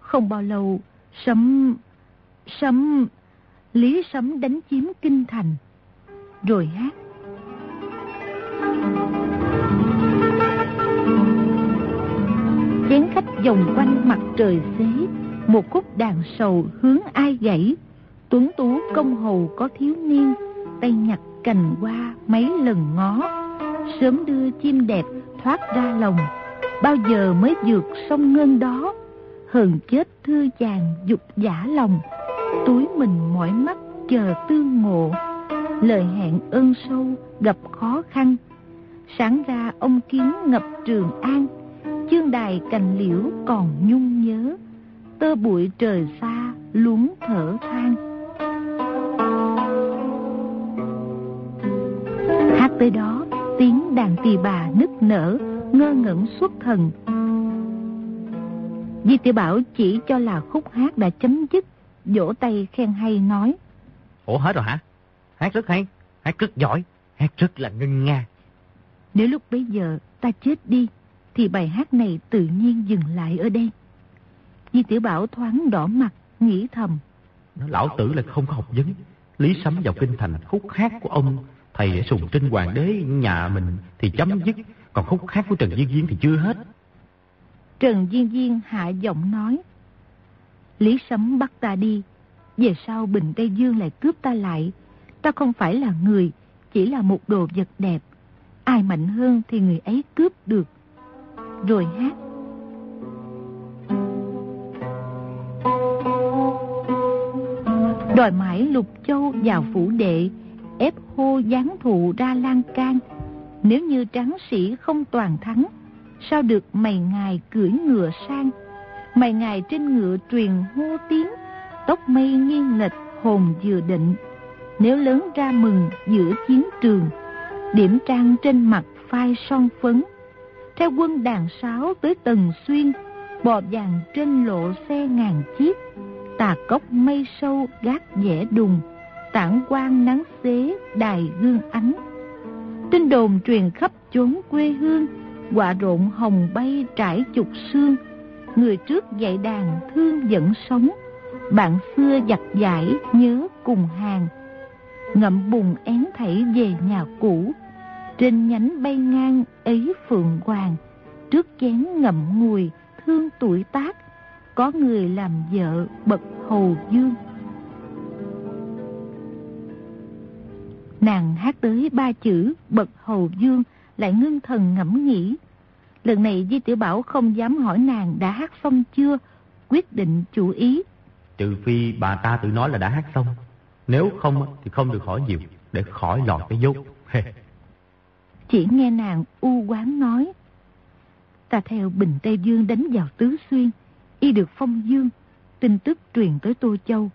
Không bao lâu, sấm... sấm... Lý sấm đánh chiếm kinh thành. Rồi hát. Chén khách vòng quanh mặt trời xế, một khúc đàn sầu hướng ai gãy. Tuấn tú công hầu có thiếu niên, tay nhặt cành hoa mấy lần ngó. Sớm đưa chim đẹp thoát ra lòng, bao giờ mới vượt sông ngân đó. Hờn chết thư chàng dục giả lòng, túi mình mỏi mắt chờ tương ngộ. Lời hẹn ơn sâu gặp khó khăn, sáng ra ông kiến ngập trường an, chương đài cành liễu còn nhung nhớ, tơ bụi trời xa luống thở than. Hát tới đó, tiếng đàn tỳ bà nức nở, ngơ ngẩn xuất thần. Di tiểu Bảo chỉ cho là khúc hát đã chấm dứt, vỗ tay khen hay nói. Ủa hết rồi hả? Hát rất hay, hát rất giỏi, hát rất là ngân nga. Nếu lúc bấy giờ ta chết đi, thì bài hát này tự nhiên dừng lại ở đây. Di Tiểu Bảo thoáng đỏ mặt, nghĩ thầm. Lão tử là không có học vấn. Lý sắm vào kinh thành khúc hát của ông thầy sùng trinh hoàng đế nhà mình thì chấm dứt, còn khúc hát của Trần Duyên Duyên thì chưa hết. Trần Duyên Duyên hạ giọng nói. Lý sấm bắt ta đi, về sau Bình Tây Dương lại cướp ta lại. Ta không phải là người, chỉ là một đồ vật đẹp. Ai mạnh hơn thì người ấy cướp được. Rồi hát. Đòi mãi lục châu vào phủ đệ, ép hô gián thụ ra lan can. Nếu như tráng sĩ không toàn thắng, sao được mày ngài cưỡi ngựa sang? Mày ngài trên ngựa truyền hô tiếng, tóc mây nghiêng lệch hồn vừa định. Nếu lớn ra mừng giữa chiến trường, điểm trang trên mặt phai son phấn. Theo quân đàn sáo tới tầng xuyên, bò vàng trên lộ xe ngàn chiếc, tà cốc mây sâu gác dẻ đùng, tảng quang nắng xế đài gương ánh. Tin đồn truyền khắp chốn quê hương, quả rộn hồng bay trải chục xương, người trước dạy đàn thương dẫn sống, bạn xưa giặt giải nhớ cùng hàng. Ngậm bùng én thảy về nhà cũ, trên nhánh bay ngang ấy phượng hoàng, trước chén ngậm ngùi thương tuổi tác, có người làm vợ bậc hầu dương. Nàng hát tới ba chữ bậc hầu dương lại ngưng thần ngẫm nghĩ. Lần này Di Tiểu Bảo không dám hỏi nàng đã hát xong chưa, quyết định chủ ý. Trừ phi bà ta tự nói là đã hát xong. Nếu không thì không được hỏi nhiều để khỏi lọt cái dốt. Chỉ nghe nàng u quán nói. Ta theo Bình Tây Dương đánh vào Tứ Xuyên, y được phong dương, tin tức truyền tới Tô Châu.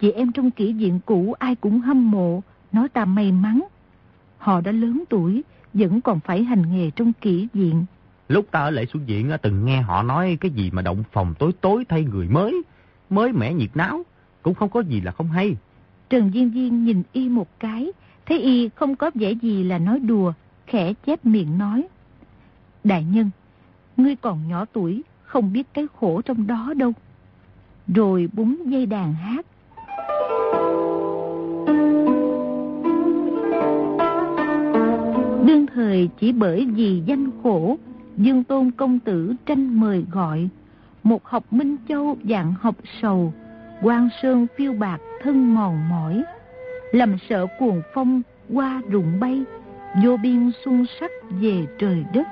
Chị em trong kỷ diện cũ ai cũng hâm mộ, nói ta may mắn. Họ đã lớn tuổi, vẫn còn phải hành nghề trong kỷ diện. Lúc ta ở lễ xuống diện từng nghe họ nói cái gì mà động phòng tối tối thay người mới, mới mẻ nhiệt náo, cũng không có gì là không hay. Trần Diên Diên nhìn y một cái, thấy y không có vẻ gì là nói đùa, khẽ chép miệng nói. Đại nhân, ngươi còn nhỏ tuổi, không biết cái khổ trong đó đâu. Rồi búng dây đàn hát. Đương thời chỉ bởi vì danh khổ, Dương Tôn Công Tử tranh mời gọi, một học Minh Châu dạng học sầu, quan sơn phiêu bạc thân mòn mỏi, lầm sợ cuồng phong qua rụng bay, vô biên xuân sắc về trời đất.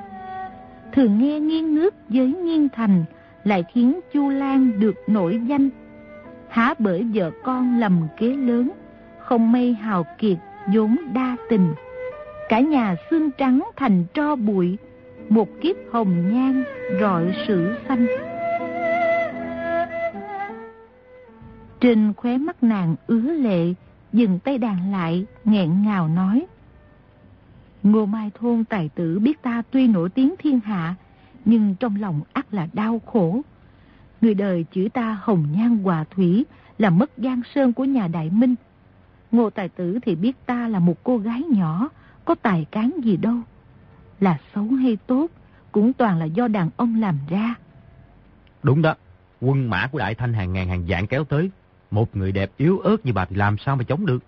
Thường nghe nghiêng nước với nghiêng thành, lại khiến Chu Lan được nổi danh. Há bởi vợ con lầm kế lớn, không mây hào kiệt vốn đa tình. Cả nhà xương trắng thành tro bụi, một kiếp hồng nhan rọi sử xanh. Trên khóe mắt nàng ứa lệ, dừng tay đàn lại, nghẹn ngào nói. Ngô Mai Thôn tài tử biết ta tuy nổi tiếng thiên hạ, nhưng trong lòng ắt là đau khổ. Người đời chữ ta hồng nhan hòa thủy là mất giang sơn của nhà Đại Minh. Ngô tài tử thì biết ta là một cô gái nhỏ, có tài cán gì đâu. Là xấu hay tốt, cũng toàn là do đàn ông làm ra. Đúng đó, quân mã của Đại Thanh hàng ngàn hàng vạn kéo tới. Một người đẹp yếu ớt như bà thì làm sao mà chống được.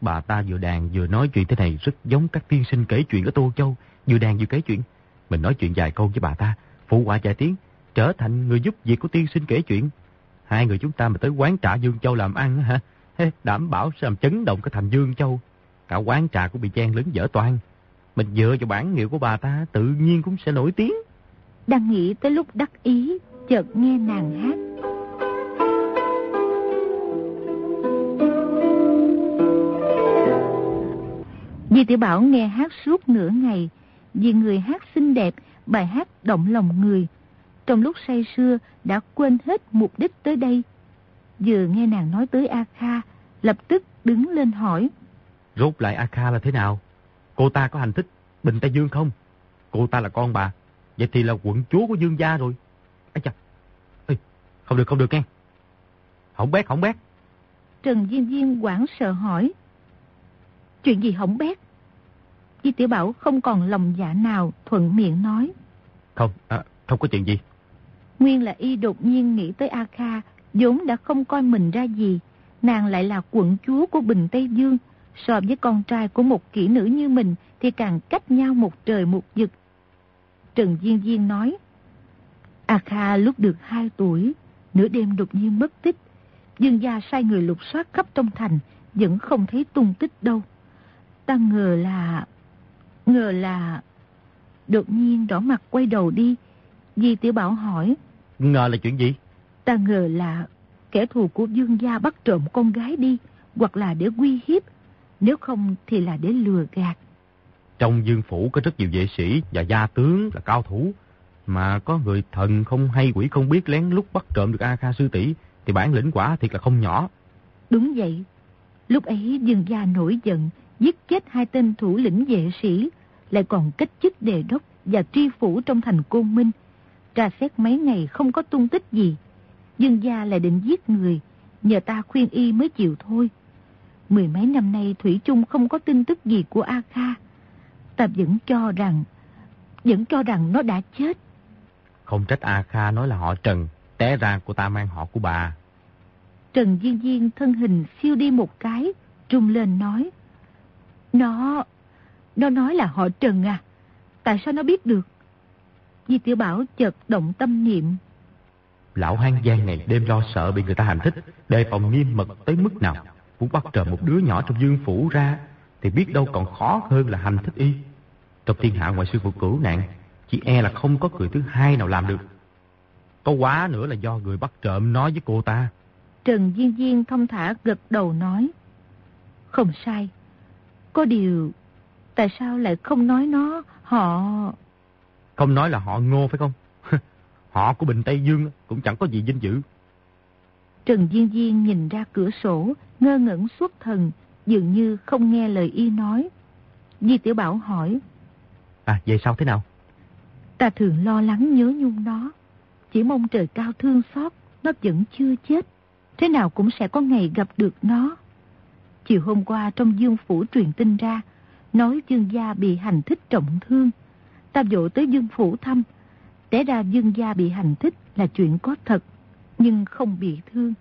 Bà ta vừa đàn vừa nói chuyện thế này rất giống các tiên sinh kể chuyện ở Tô Châu. Vừa đàn vừa kể chuyện. Mình nói chuyện dài câu với bà ta, phụ họa vài tiếng, trở thành người giúp việc của tiên sinh kể chuyện. Hai người chúng ta mà tới quán trà Dương Châu làm ăn hả? Đảm bảo sẽ làm chấn động cái thành Dương Châu. Cả quán trà cũng bị chen lớn dở toàn. Mình dựa vào bản hiệu của bà ta tự nhiên cũng sẽ nổi tiếng. Đang nghĩ tới lúc đắc ý, chợt nghe nàng hát. Di Tiểu Bảo nghe hát suốt nửa ngày, vì người hát xinh đẹp, bài hát động lòng người. Trong lúc say sưa đã quên hết mục đích tới đây. Vừa nghe nàng nói tới A Kha, lập tức đứng lên hỏi. Rốt lại A Kha là thế nào? Cô ta có hành thích Bình Tây Dương không? Cô ta là con bà. Vậy thì là quận chúa của Dương gia rồi. Ây chà. Ê, không được, không được nghe. Không bét, không bét. Trần Diên Diên quảng sợ hỏi. Chuyện gì hỏng bét? Di Tiểu Bảo không còn lòng dạ nào thuận miệng nói. Không, à, không có chuyện gì. Nguyên là y đột nhiên nghĩ tới A Kha, vốn đã không coi mình ra gì. Nàng lại là quận chúa của Bình Tây Dương. So với con trai của một kỹ nữ như mình thì càng cách nhau một trời một vực. Trần Diên Diên nói, A Kha lúc được 2 tuổi, nửa đêm đột nhiên mất tích. Dương gia sai người lục soát khắp trong thành, vẫn không thấy tung tích đâu. Ta ngờ là... Ngờ là... Đột nhiên đỏ mặt quay đầu đi. Di Tiểu Bảo hỏi. Ngờ là chuyện gì? Ta ngờ là kẻ thù của Dương gia bắt trộm con gái đi, hoặc là để uy hiếp, nếu không thì là để lừa gạt. Trong dương phủ có rất nhiều vệ sĩ và gia tướng là cao thủ, mà có người thần không hay quỷ không biết lén lúc bắt trộm được A Kha sư tỷ thì bản lĩnh quả thiệt là không nhỏ. Đúng vậy. Lúc ấy Dương gia nổi giận, giết chết hai tên thủ lĩnh vệ sĩ, lại còn cách chức đề đốc và tri phủ trong thành Côn Minh. Tra xét mấy ngày không có tung tích gì. Dương gia lại định giết người, nhờ ta khuyên y mới chịu thôi. Mười mấy năm nay Thủy chung không có tin tức gì của A Kha. Ta vẫn cho rằng, vẫn cho rằng nó đã chết. Không trách A Kha nói là họ Trần, té ra cô ta mang họ của bà. Trần Duyên Duyên thân hình siêu đi một cái, trung lên nói. Nó, nó nói là họ Trần à, tại sao nó biết được? Di Tiểu Bảo chợt động tâm niệm. Lão hang gian này đêm lo sợ bị người ta hành thích, đề phòng nghiêm mật tới mức nào. Muốn bắt trộm một đứa nhỏ trong dương phủ ra, thì biết đâu còn khó hơn là hành thích y. Trong thiên hạ ngoại sư phụ cửu nạn, chỉ e là không có người thứ hai nào làm được. Có quá nữa là do người bắt trộm nói với cô ta. Trần Duyên Duyên thông thả gật đầu nói. Không sai. Có điều, tại sao lại không nói nó, họ... Không nói là họ ngô phải không? họ của Bình Tây Dương cũng chẳng có gì vinh dự. Trần Duyên Duyên nhìn ra cửa sổ, ngơ ngẩn suốt thần, dường như không nghe lời y nói. Di Tiểu Bảo hỏi. À, vậy sao thế nào? Ta thường lo lắng nhớ nhung nó. Chỉ mong trời cao thương xót, nó vẫn chưa chết. Thế nào cũng sẽ có ngày gặp được nó. Chiều hôm qua trong dương phủ truyền tin ra, nói dương gia bị hành thích trọng thương. Ta dội tới dương phủ thăm. Té ra dương gia bị hành thích là chuyện có thật, nhưng không bị thương.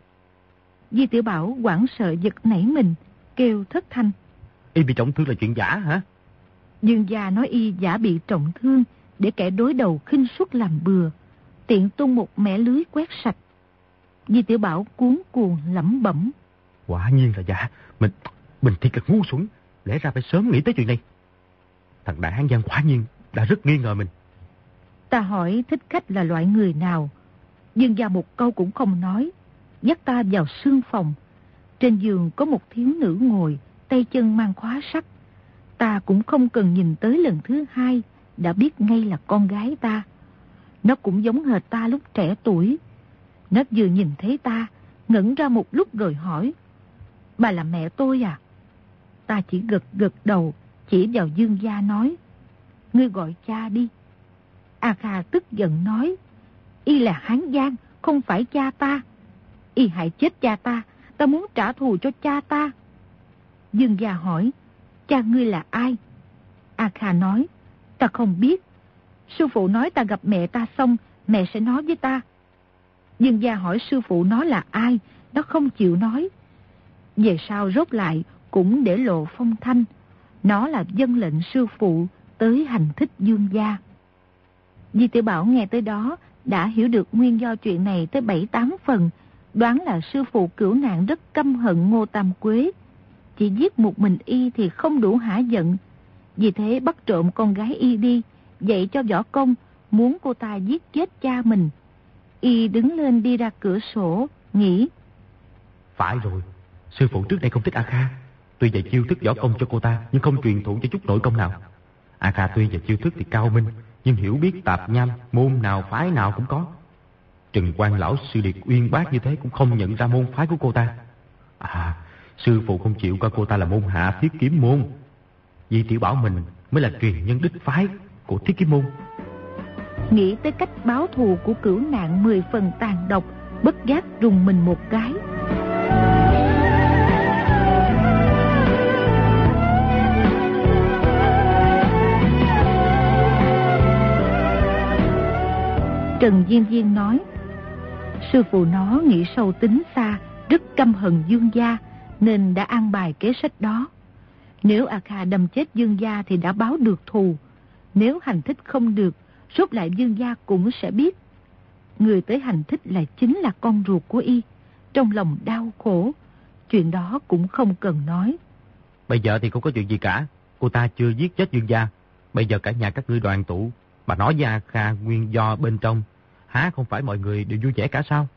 Di tiểu Bảo quảng sợ giật nảy mình, kêu thất thanh. Y bị trọng thương là chuyện giả hả? Dương gia nói y giả bị trọng thương để kẻ đối đầu khinh suất làm bừa, tiện tung một mẻ lưới quét sạch. Di tiểu Bảo cuốn cuồng lẩm bẩm. Quả nhiên là giả, mình mình thiệt là ngu xuẩn, lẽ ra phải sớm nghĩ tới chuyện này. Thằng đại hán giang quả nhiên đã rất nghi ngờ mình. Ta hỏi thích khách là loại người nào? Dương gia một câu cũng không nói, dắt ta vào sương phòng. Trên giường có một thiếu nữ ngồi, tay chân mang khóa sắt. Ta cũng không cần nhìn tới lần thứ hai, đã biết ngay là con gái ta. Nó cũng giống hệt ta lúc trẻ tuổi. Nó vừa nhìn thấy ta, ngẩn ra một lúc rồi hỏi. Bà là mẹ tôi à? Ta chỉ gật gật đầu, chỉ vào dương gia nói. Ngươi gọi cha đi. A Kha tức giận nói. Y là Hán Giang, không phải cha ta. Y hại chết cha ta, ta muốn trả thù cho cha ta. Dương gia hỏi, cha ngươi là ai? A Kha nói, ta không biết. Sư phụ nói ta gặp mẹ ta xong, mẹ sẽ nói với ta. Dương gia hỏi sư phụ nó là ai, nó không chịu nói. Về sau rốt lại cũng để lộ phong thanh. Nó là dân lệnh sư phụ tới hành thích dương gia. Di tiểu Bảo nghe tới đó đã hiểu được nguyên do chuyện này tới 7-8 phần, đoán là sư phụ cửu nạn rất căm hận Ngô Tam Quế. Chỉ giết một mình y thì không đủ hả giận, vì thế bắt trộm con gái y đi, dạy cho võ công, muốn cô ta giết chết cha mình. Y đứng lên đi ra cửa sổ, nghĩ. Phải rồi, sư phụ trước đây không thích A Kha. Tuy dạy chiêu thức võ công cho cô ta, nhưng không truyền thụ cho chút nội công nào. A Kha tuy dạy chiêu thức thì cao minh, nhưng hiểu biết tạp nham, môn nào phái nào cũng có. Trừng quan lão sư điệt uyên bác như thế cũng không nhận ra môn phái của cô ta. À, sư phụ không chịu coi cô ta là môn hạ thiết kiếm môn. Vì tiểu bảo mình mới là truyền nhân đích phái của thiết kiếm môn. Nghĩ tới cách báo thù của cửu nạn mười phần tàn độc, bất giác rùng mình một cái. Trần Diên Diên nói, sư phụ nó nghĩ sâu tính xa, rất căm hận Dương Gia, nên đã an bài kế sách đó. Nếu A Kha đâm chết Dương Gia thì đã báo được thù. Nếu hành thích không được, rốt lại Dương Gia cũng sẽ biết. Người tới hành thích là chính là con ruột của y. Trong lòng đau khổ, chuyện đó cũng không cần nói. Bây giờ thì không có chuyện gì cả. Cô ta chưa giết chết Dương gia. Bây giờ cả nhà các ngươi đoàn tụ. Bà nói với A Kha nguyên do bên trong. Há không phải mọi người đều vui vẻ cả sao?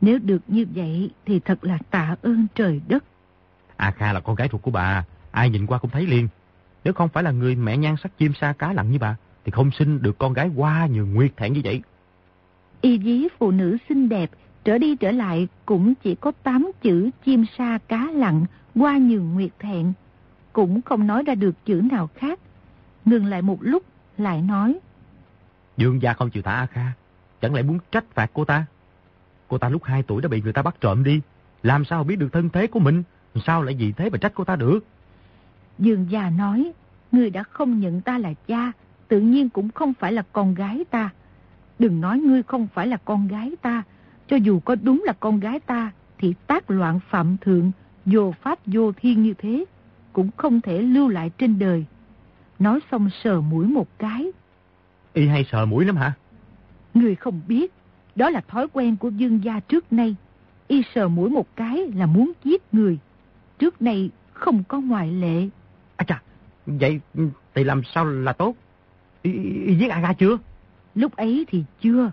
Nếu được như vậy thì thật là tạ ơn trời đất. A Kha là con gái ruột của bà. Ai nhìn qua cũng thấy liền. Nếu không phải là người mẹ nhan sắc chim sa cá lặng như bà, thì không sinh được con gái hoa nhường nguyệt thẹn như vậy. Y dí phụ nữ xinh đẹp, trở đi trở lại cũng chỉ có tám chữ chim sa cá lặng, hoa nhường nguyệt thẹn. Cũng không nói ra được chữ nào khác. Ngừng lại một lúc, lại nói. Dương gia không chịu thả A Kha, chẳng lẽ muốn trách phạt cô ta? Cô ta lúc 2 tuổi đã bị người ta bắt trộm đi, làm sao biết được thân thế của mình, sao lại vì thế mà trách cô ta được? Dương gia nói, người đã không nhận ta là cha, tự nhiên cũng không phải là con gái ta. Đừng nói ngươi không phải là con gái ta, cho dù có đúng là con gái ta, thì tác loạn phạm thượng, vô pháp vô thiên như thế, cũng không thể lưu lại trên đời. Nói xong sờ mũi một cái. Y hay sờ mũi lắm hả? Người không biết, đó là thói quen của dương gia trước nay. Y sờ mũi một cái là muốn giết người. Trước nay không có ngoại lệ. À chà, vậy thì làm sao là tốt? Y, y giết A Kha chưa? Lúc ấy thì chưa.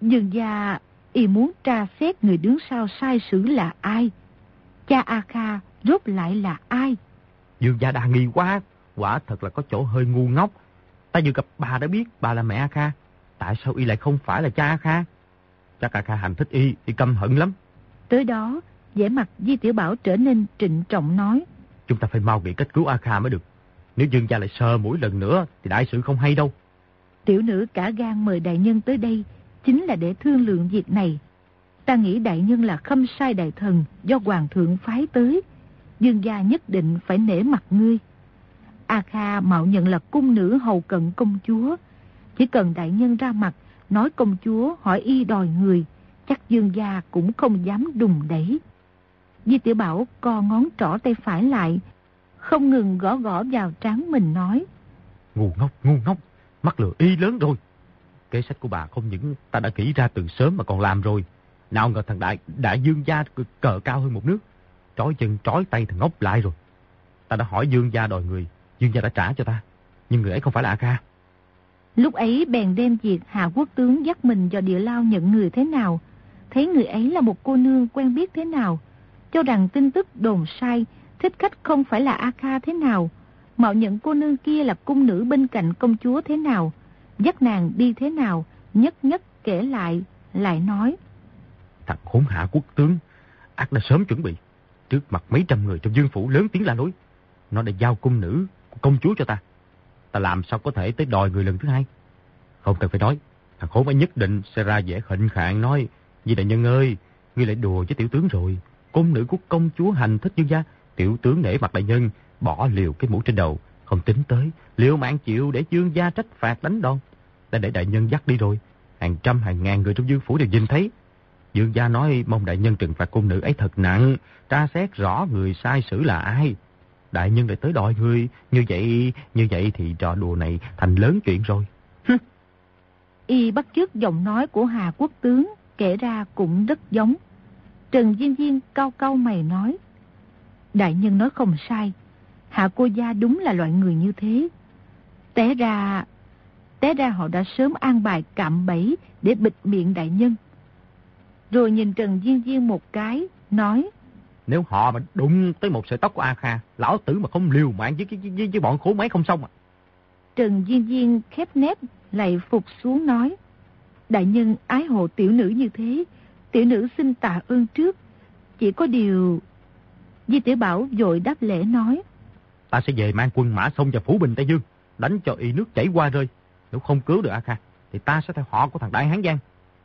Dương gia y muốn tra xét người đứng sau sai sử là ai. Cha A Kha rốt lại là ai? Dương gia đa nghi quá, quả thật là có chỗ hơi ngu ngốc. Ta vừa gặp bà đã biết bà là mẹ A Kha. Tại sao y lại không phải là cha A Kha? Chắc A Kha hành thích y, y căm hận lắm. Tới đó, vẻ mặt Di Tiểu Bảo trở nên trịnh trọng nói. Chúng ta phải mau nghĩ cách cứu A Kha mới được. Nếu dương gia lại sờ mũi lần nữa thì đại sự không hay đâu. Tiểu nữ cả gan mời đại nhân tới đây chính là để thương lượng việc này. Ta nghĩ đại nhân là khâm sai đại thần do hoàng thượng phái tới. Dương gia nhất định phải nể mặt ngươi. A Kha mạo nhận là cung nữ hầu cận công chúa. Chỉ cần đại nhân ra mặt, nói công chúa hỏi y đòi người, chắc dương gia cũng không dám đùng đẩy. Di tiểu Bảo co ngón trỏ tay phải lại, không ngừng gõ gõ vào trán mình nói. Ngu ngốc, ngu ngốc, mắc lừa y lớn rồi. Kế sách của bà không những ta đã nghĩ ra từ sớm mà còn làm rồi. Nào ngờ thằng Đại, Đại Dương gia cờ cao hơn một nước. Trói chân trói tay thằng ngốc lại rồi. Ta đã hỏi Dương gia đòi người, Dương gia đã trả cho ta. Nhưng người ấy không phải là A Kha. Lúc ấy bèn đem việc Hạ Quốc Tướng dắt mình vào địa lao nhận người thế nào. Thấy người ấy là một cô nương quen biết thế nào. Cho rằng tin tức đồn sai, thích khách không phải là A Kha thế nào. Mạo nhận cô nương kia là cung nữ bên cạnh công chúa thế nào. Dắt nàng đi thế nào, nhất nhất kể lại, lại nói. Thằng khốn hạ quốc tướng, ác đã sớm chuẩn bị. Trước mặt mấy trăm người trong dương phủ lớn tiếng la lối. Nó đã giao cung nữ, công chúa cho ta. Ta làm sao có thể tới đòi người lần thứ hai? Không cần phải nói, thằng khốn ấy nhất định sẽ ra vẻ hình khạng nói. Vì đại nhân ơi, ngươi lại đùa với tiểu tướng rồi. Cung nữ của công chúa hành thích dương gia. Tiểu tướng nể mặt đại nhân, bỏ liều cái mũ trên đầu. Không tính tới, liệu mạng chịu để dương gia trách phạt đánh đòn. Đã để đại nhân dắt đi rồi. Hàng trăm hàng ngàn người trong dương phủ đều nhìn thấy. Dương gia nói mong đại nhân trừng phạt cung nữ ấy thật nặng, tra xét rõ người sai xử là ai. Đại nhân lại tới đòi ngươi như vậy, như vậy thì trò đùa này thành lớn chuyện rồi. Y bắt chước giọng nói của Hà Quốc tướng, kể ra cũng rất giống. Trần Diên Diên cao cao mày nói. Đại nhân nói không sai, Hạ cô gia đúng là loại người như thế. Té ra, té ra họ đã sớm an bài cạm bẫy để bịt miệng đại nhân. Rồi nhìn Trần Diên Diên một cái, nói. Nếu họ mà đụng tới một sợi tóc của A Kha, lão tử mà không liều mạng với, với, với, với bọn khổ máy không xong à. Trần Diên Diên khép nép lại phục xuống nói. Đại nhân ái hộ tiểu nữ như thế, tiểu nữ xin tạ ơn trước. Chỉ có điều... Di tiểu Bảo dội đáp lễ nói. Ta sẽ về mang quân mã sông vào phủ bình Tây Dương, đánh cho y nước chảy qua rơi. Nếu không cứu được A Kha, thì ta sẽ theo họ của thằng Đại Hán Giang.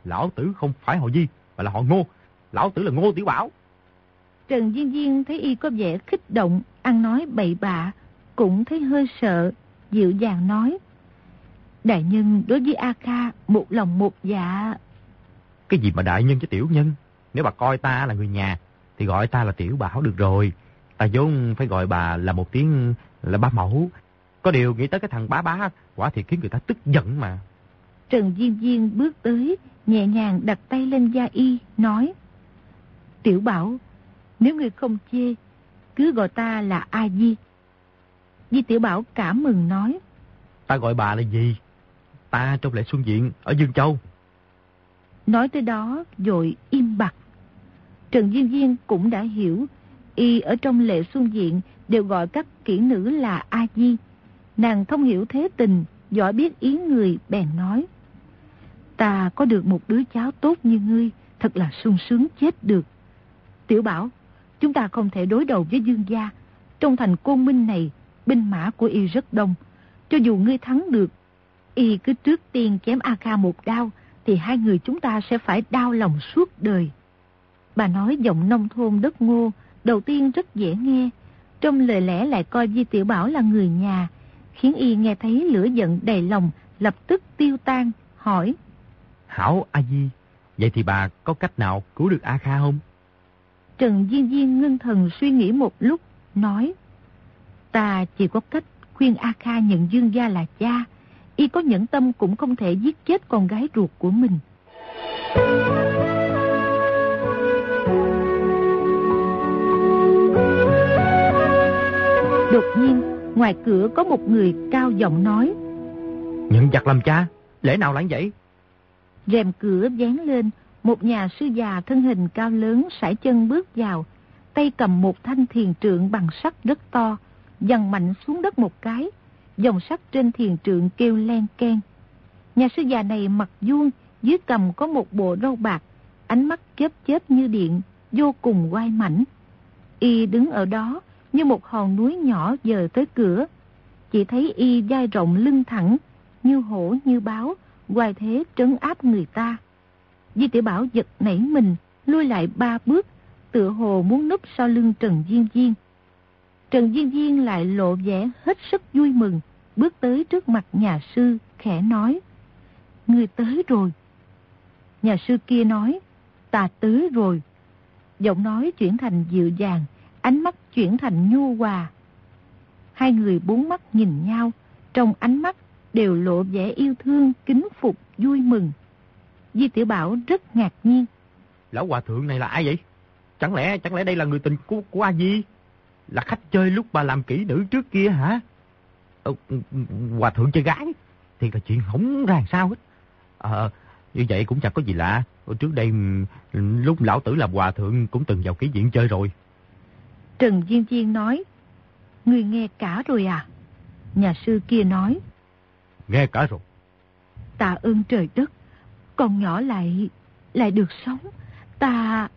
Lão tử không phải họ Di, mà là họ Ngô. Lão tử là Ngô Tiểu Bảo. Trần Diên Diên thấy y có vẻ khích động, ăn nói bậy bạ, cũng thấy hơi sợ, dịu dàng nói. Đại nhân đối với A Kha một lòng một dạ. Cái gì mà đại nhân với tiểu nhân? Nếu bà coi ta là người nhà, thì gọi ta là tiểu bảo được rồi. Ta vốn phải gọi bà là một tiếng là ba mẫu. Có điều nghĩ tới cái thằng bá bá, quả thì khiến người ta tức giận mà. Trần Diên Diên bước tới, nhẹ nhàng đặt tay lên da y, nói. Tiểu bảo, nếu người không chê, cứ gọi ta là A Di. Di Tiểu Bảo cảm mừng nói. Ta gọi bà là gì? Ta trong lễ xuân diện ở Dương Châu. Nói tới đó rồi im bặt. Trần Duyên Duyên cũng đã hiểu, y ở trong lễ xuân diện đều gọi các kỹ nữ là A Di. Nàng thông hiểu thế tình, giỏi biết ý người bèn nói. Ta có được một đứa cháu tốt như ngươi, thật là sung sướng chết được. Tiểu Bảo, chúng ta không thể đối đầu với Dương gia. Trong thành côn minh này, binh mã của y rất đông. Cho dù ngươi thắng được, y cứ trước tiên chém A Kha một đao, thì hai người chúng ta sẽ phải đau lòng suốt đời. Bà nói giọng nông thôn đất ngô, đầu tiên rất dễ nghe. Trong lời lẽ lại coi Di Tiểu Bảo là người nhà, khiến y nghe thấy lửa giận đầy lòng, lập tức tiêu tan, hỏi. Hảo A Di, vậy thì bà có cách nào cứu được A Kha không? Trần Diên Diên ngưng thần suy nghĩ một lúc, nói. Ta chỉ có cách khuyên A Kha nhận Dương Gia là cha, y có nhẫn tâm cũng không thể giết chết con gái ruột của mình. Đột nhiên, ngoài cửa có một người cao giọng nói. Nhận giặc làm cha, lẽ nào lãng vậy? Rèm cửa dán lên, một nhà sư già thân hình cao lớn sải chân bước vào, tay cầm một thanh thiền trượng bằng sắt rất to, dằn mạnh xuống đất một cái, dòng sắt trên thiền trượng kêu len ken. Nhà sư già này mặt vuông, dưới cầm có một bộ râu bạc, ánh mắt chớp chớp như điện, vô cùng oai mảnh. Y đứng ở đó như một hòn núi nhỏ dời tới cửa. Chỉ thấy y dai rộng lưng thẳng, như hổ như báo, hoài thế trấn áp người ta. Di tiểu Bảo giật nảy mình, lui lại ba bước, tựa hồ muốn núp sau lưng Trần Diên Diên. Trần Diên Diên lại lộ vẻ hết sức vui mừng, bước tới trước mặt nhà sư, khẽ nói. Người tới rồi. Nhà sư kia nói, ta tới rồi. Giọng nói chuyển thành dịu dàng, ánh mắt chuyển thành nhu hòa. Hai người bốn mắt nhìn nhau, trong ánh mắt đều lộ vẻ yêu thương, kính phục, vui mừng. Di Tiểu Bảo rất ngạc nhiên. Lão hòa thượng này là ai vậy? Chẳng lẽ chẳng lẽ đây là người tình của của A Di? Là khách chơi lúc bà làm kỹ nữ trước kia hả? Ờ, hòa thượng chơi gái thì là chuyện không ràng sao hết. Ờ, như vậy cũng chẳng có gì lạ. Trước đây lúc lão tử làm hòa thượng cũng từng vào ký viện chơi rồi. Trần Diên Diên nói, Người nghe cả rồi à? Nhà sư kia nói, Nghe cả rồi. Tạ ơn trời đất, con nhỏ lại, lại được sống. Ta...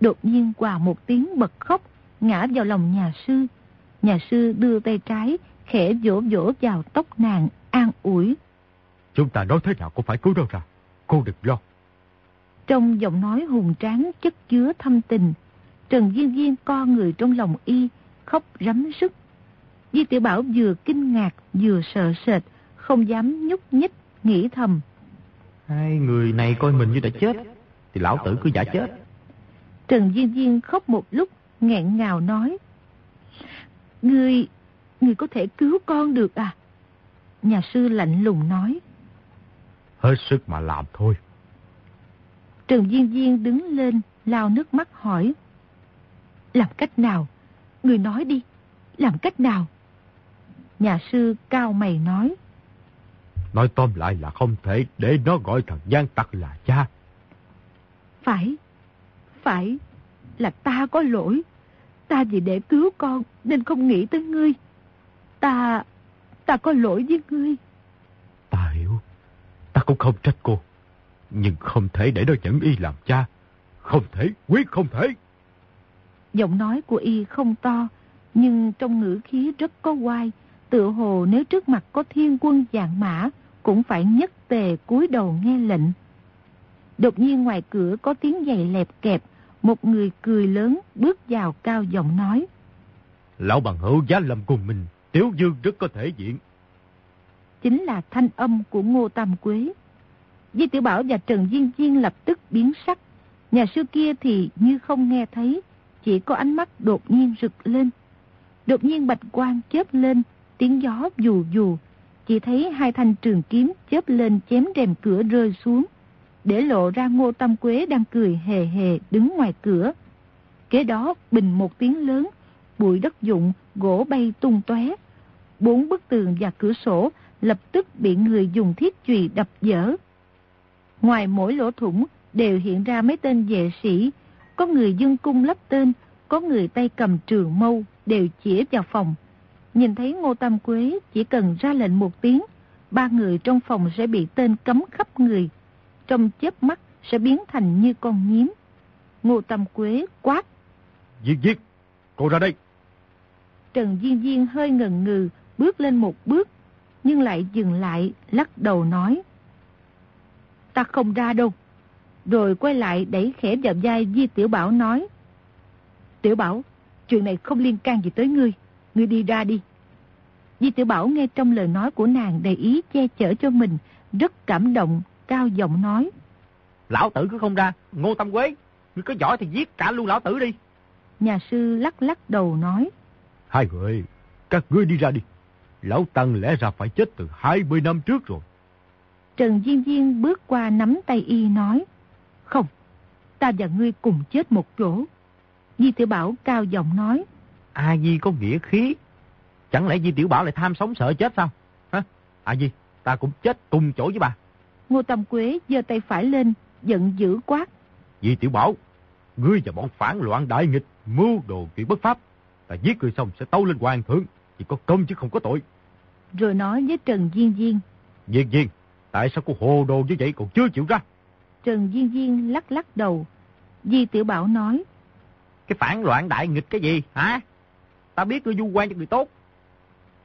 Đột nhiên qua một tiếng bật khóc, ngã vào lòng nhà sư. Nhà sư đưa tay trái, khẽ vỗ vỗ vào tóc nàng, an ủi. Chúng ta nói thế nào cũng phải cứu đâu ra. Cô đừng lo. Trong giọng nói hùng tráng chất chứa thâm tình, Trần Duyên Duyên co người trong lòng y, khóc rắm sức. Di Tiểu Bảo vừa kinh ngạc, vừa sợ sệt, không dám nhúc nhích, nghĩ thầm. Hai người này coi mình như đã chết, thì lão tử cứ giả chết. Trần Duyên Duyên khóc một lúc, nghẹn ngào nói. Người, người có thể cứu con được à? Nhà sư lạnh lùng nói. Hết sức mà làm thôi. Trần Duyên Duyên đứng lên, lao nước mắt hỏi. Làm cách nào? Người nói đi, làm cách nào? Nhà sư cao mày nói. Nói tóm lại là không thể để nó gọi thằng gian tặc là cha. Phải, phải là ta có lỗi. Ta vì để cứu con nên không nghĩ tới ngươi. Ta, ta có lỗi với ngươi. Ta hiểu, ta cũng không trách cô. Nhưng không thể để nó dẫn y làm cha. Không thể, quyết không thể. Giọng nói của y không to, nhưng trong ngữ khí rất có oai. Tựa hồ nếu trước mặt có thiên quân dạng mã, cũng phải nhất tề cúi đầu nghe lệnh. Đột nhiên ngoài cửa có tiếng giày lẹp kẹp, một người cười lớn bước vào cao giọng nói. Lão bằng hữu giá lâm cùng mình, Tiếu Dương rất có thể diện. Chính là thanh âm của Ngô Tam Quế. Di Tiểu Bảo và Trần Diên Diên lập tức biến sắc. Nhà sư kia thì như không nghe thấy, chỉ có ánh mắt đột nhiên rực lên. Đột nhiên bạch quang chớp lên, tiếng gió dù dù, chỉ thấy hai thanh trường kiếm chớp lên chém rèm cửa rơi xuống, để lộ ra Ngô Tâm Quế đang cười hề hề đứng ngoài cửa. Kế đó bình một tiếng lớn, bụi đất dụng, gỗ bay tung tóe, bốn bức tường và cửa sổ lập tức bị người dùng thiết chùy đập dở. Ngoài mỗi lỗ thủng đều hiện ra mấy tên vệ sĩ, có người dương cung lắp tên, có người tay cầm trường mâu đều chĩa vào phòng. Nhìn thấy Ngô Tam Quế chỉ cần ra lệnh một tiếng, ba người trong phòng sẽ bị tên cấm khắp người. Trong chớp mắt sẽ biến thành như con nhím. Ngô Tam Quế quát. Diên Diên, cô ra đây. Trần Diên Diên hơi ngần ngừ, bước lên một bước, nhưng lại dừng lại, lắc đầu nói. Ta không ra đâu. Rồi quay lại đẩy khẽ vào vai Di Tiểu Bảo nói. Tiểu Bảo, chuyện này không liên can gì tới ngươi. Ngươi đi ra đi. Di Tiểu Bảo nghe trong lời nói của nàng đầy ý che chở cho mình, rất cảm động, cao giọng nói. Lão tử cứ không ra, Ngô Tâm Quế, ngươi có giỏi thì giết cả luôn lão tử đi. Nhà sư lắc lắc đầu nói. Hai người, các ngươi đi ra đi. Lão Tăng lẽ ra phải chết từ 20 năm trước rồi. Trần Diên Diên bước qua nắm tay y nói. Không, ta và ngươi cùng chết một chỗ. Di Tiểu Bảo cao giọng nói. A Di có nghĩa khí. Chẳng lẽ Di Tiểu Bảo lại tham sống sợ chết sao? Hả? A Di, ta cũng chết cùng chỗ với bà. Ngô Tâm Quế giơ tay phải lên, giận dữ quát. Di Tiểu Bảo, ngươi và bọn phản loạn đại nghịch, mưu đồ chuyện bất pháp. Ta giết ngươi xong sẽ tâu lên hoàng thượng, chỉ có công chứ không có tội. Rồi nói với Trần Diên Diên. Diên Diên, tại sao cô hồ đồ như vậy còn chưa chịu ra? Trần Diên Diên lắc lắc đầu. Di Tiểu Bảo nói. Cái phản loạn đại nghịch cái gì, hả? Ta biết ngươi du quan cho người tốt.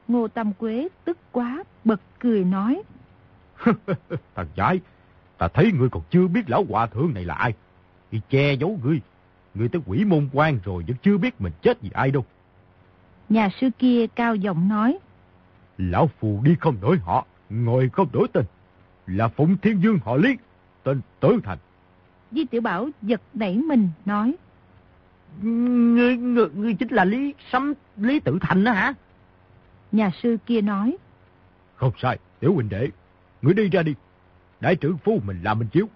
Ngô Tâm Quế tức quá, bật cười nói. Thằng giải, ta thấy ngươi còn chưa biết lão hòa thượng này là ai. Thì che giấu ngươi. Ngươi tới quỷ môn quan rồi vẫn chưa biết mình chết vì ai đâu. Nhà sư kia cao giọng nói. Lão phù đi không đổi họ, ngồi không đổi tên. Là Phụng Thiên Dương họ Lý, tên Tử Thành. Di Tiểu Bảo giật đẩy mình, nói. Ngươi, ngươi, ngươi chính là Lý Sấm, Lý Tử Thành đó hả? Nhà sư kia nói. Không sai, tiểu huynh đệ. Ngươi đi ra đi. Đại trưởng phu mình làm mình chiếu.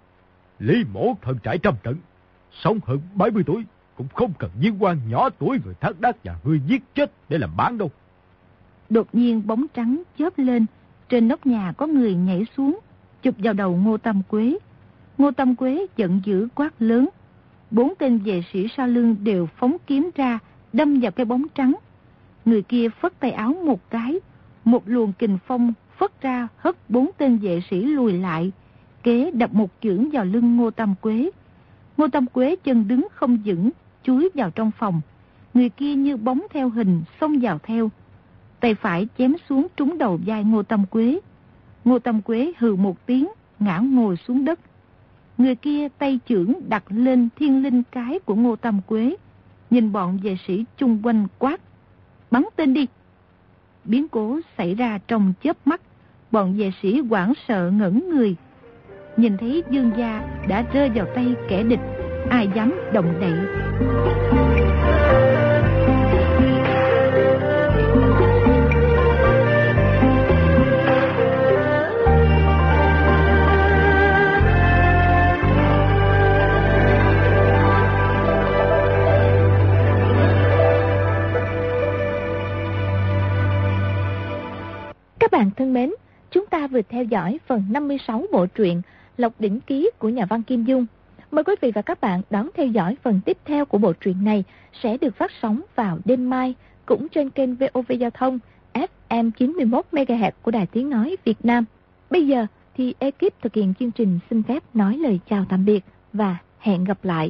Lý mổ thần trải trăm trận. Sống hơn 70 tuổi. Cũng không cần viên quan nhỏ tuổi người thác đắc và ngươi giết chết để làm bán đâu. Đột nhiên bóng trắng chớp lên. Trên nóc nhà có người nhảy xuống. Chụp vào đầu Ngô Tâm Quế. Ngô Tâm Quế giận dữ quát lớn. Bốn tên vệ sĩ sau lưng đều phóng kiếm ra, đâm vào cái bóng trắng. Người kia phất tay áo một cái, một luồng kình phong phất ra hất bốn tên vệ sĩ lùi lại, kế đập một chưởng vào lưng Ngô Tâm Quế. Ngô Tâm Quế chân đứng không vững, chuối vào trong phòng. Người kia như bóng theo hình, xông vào theo. Tay phải chém xuống trúng đầu vai Ngô Tâm Quế. Ngô Tâm Quế hừ một tiếng, ngã ngồi xuống đất. Người kia tay trưởng đặt lên thiên linh cái của Ngô Tâm Quế. Nhìn bọn vệ sĩ chung quanh quát. Bắn tên đi. Biến cố xảy ra trong chớp mắt. Bọn vệ sĩ quảng sợ ngẩn người. Nhìn thấy dương gia đã rơi vào tay kẻ địch. Ai dám động đậy. Các bạn thân mến, chúng ta vừa theo dõi phần 56 bộ truyện Lộc Đỉnh Ký của nhà văn Kim Dung. Mời quý vị và các bạn đón theo dõi phần tiếp theo của bộ truyện này sẽ được phát sóng vào đêm mai cũng trên kênh VOV Giao thông FM 91MHz của Đài Tiếng Nói Việt Nam. Bây giờ thì ekip thực hiện chương trình xin phép nói lời chào tạm biệt và hẹn gặp lại.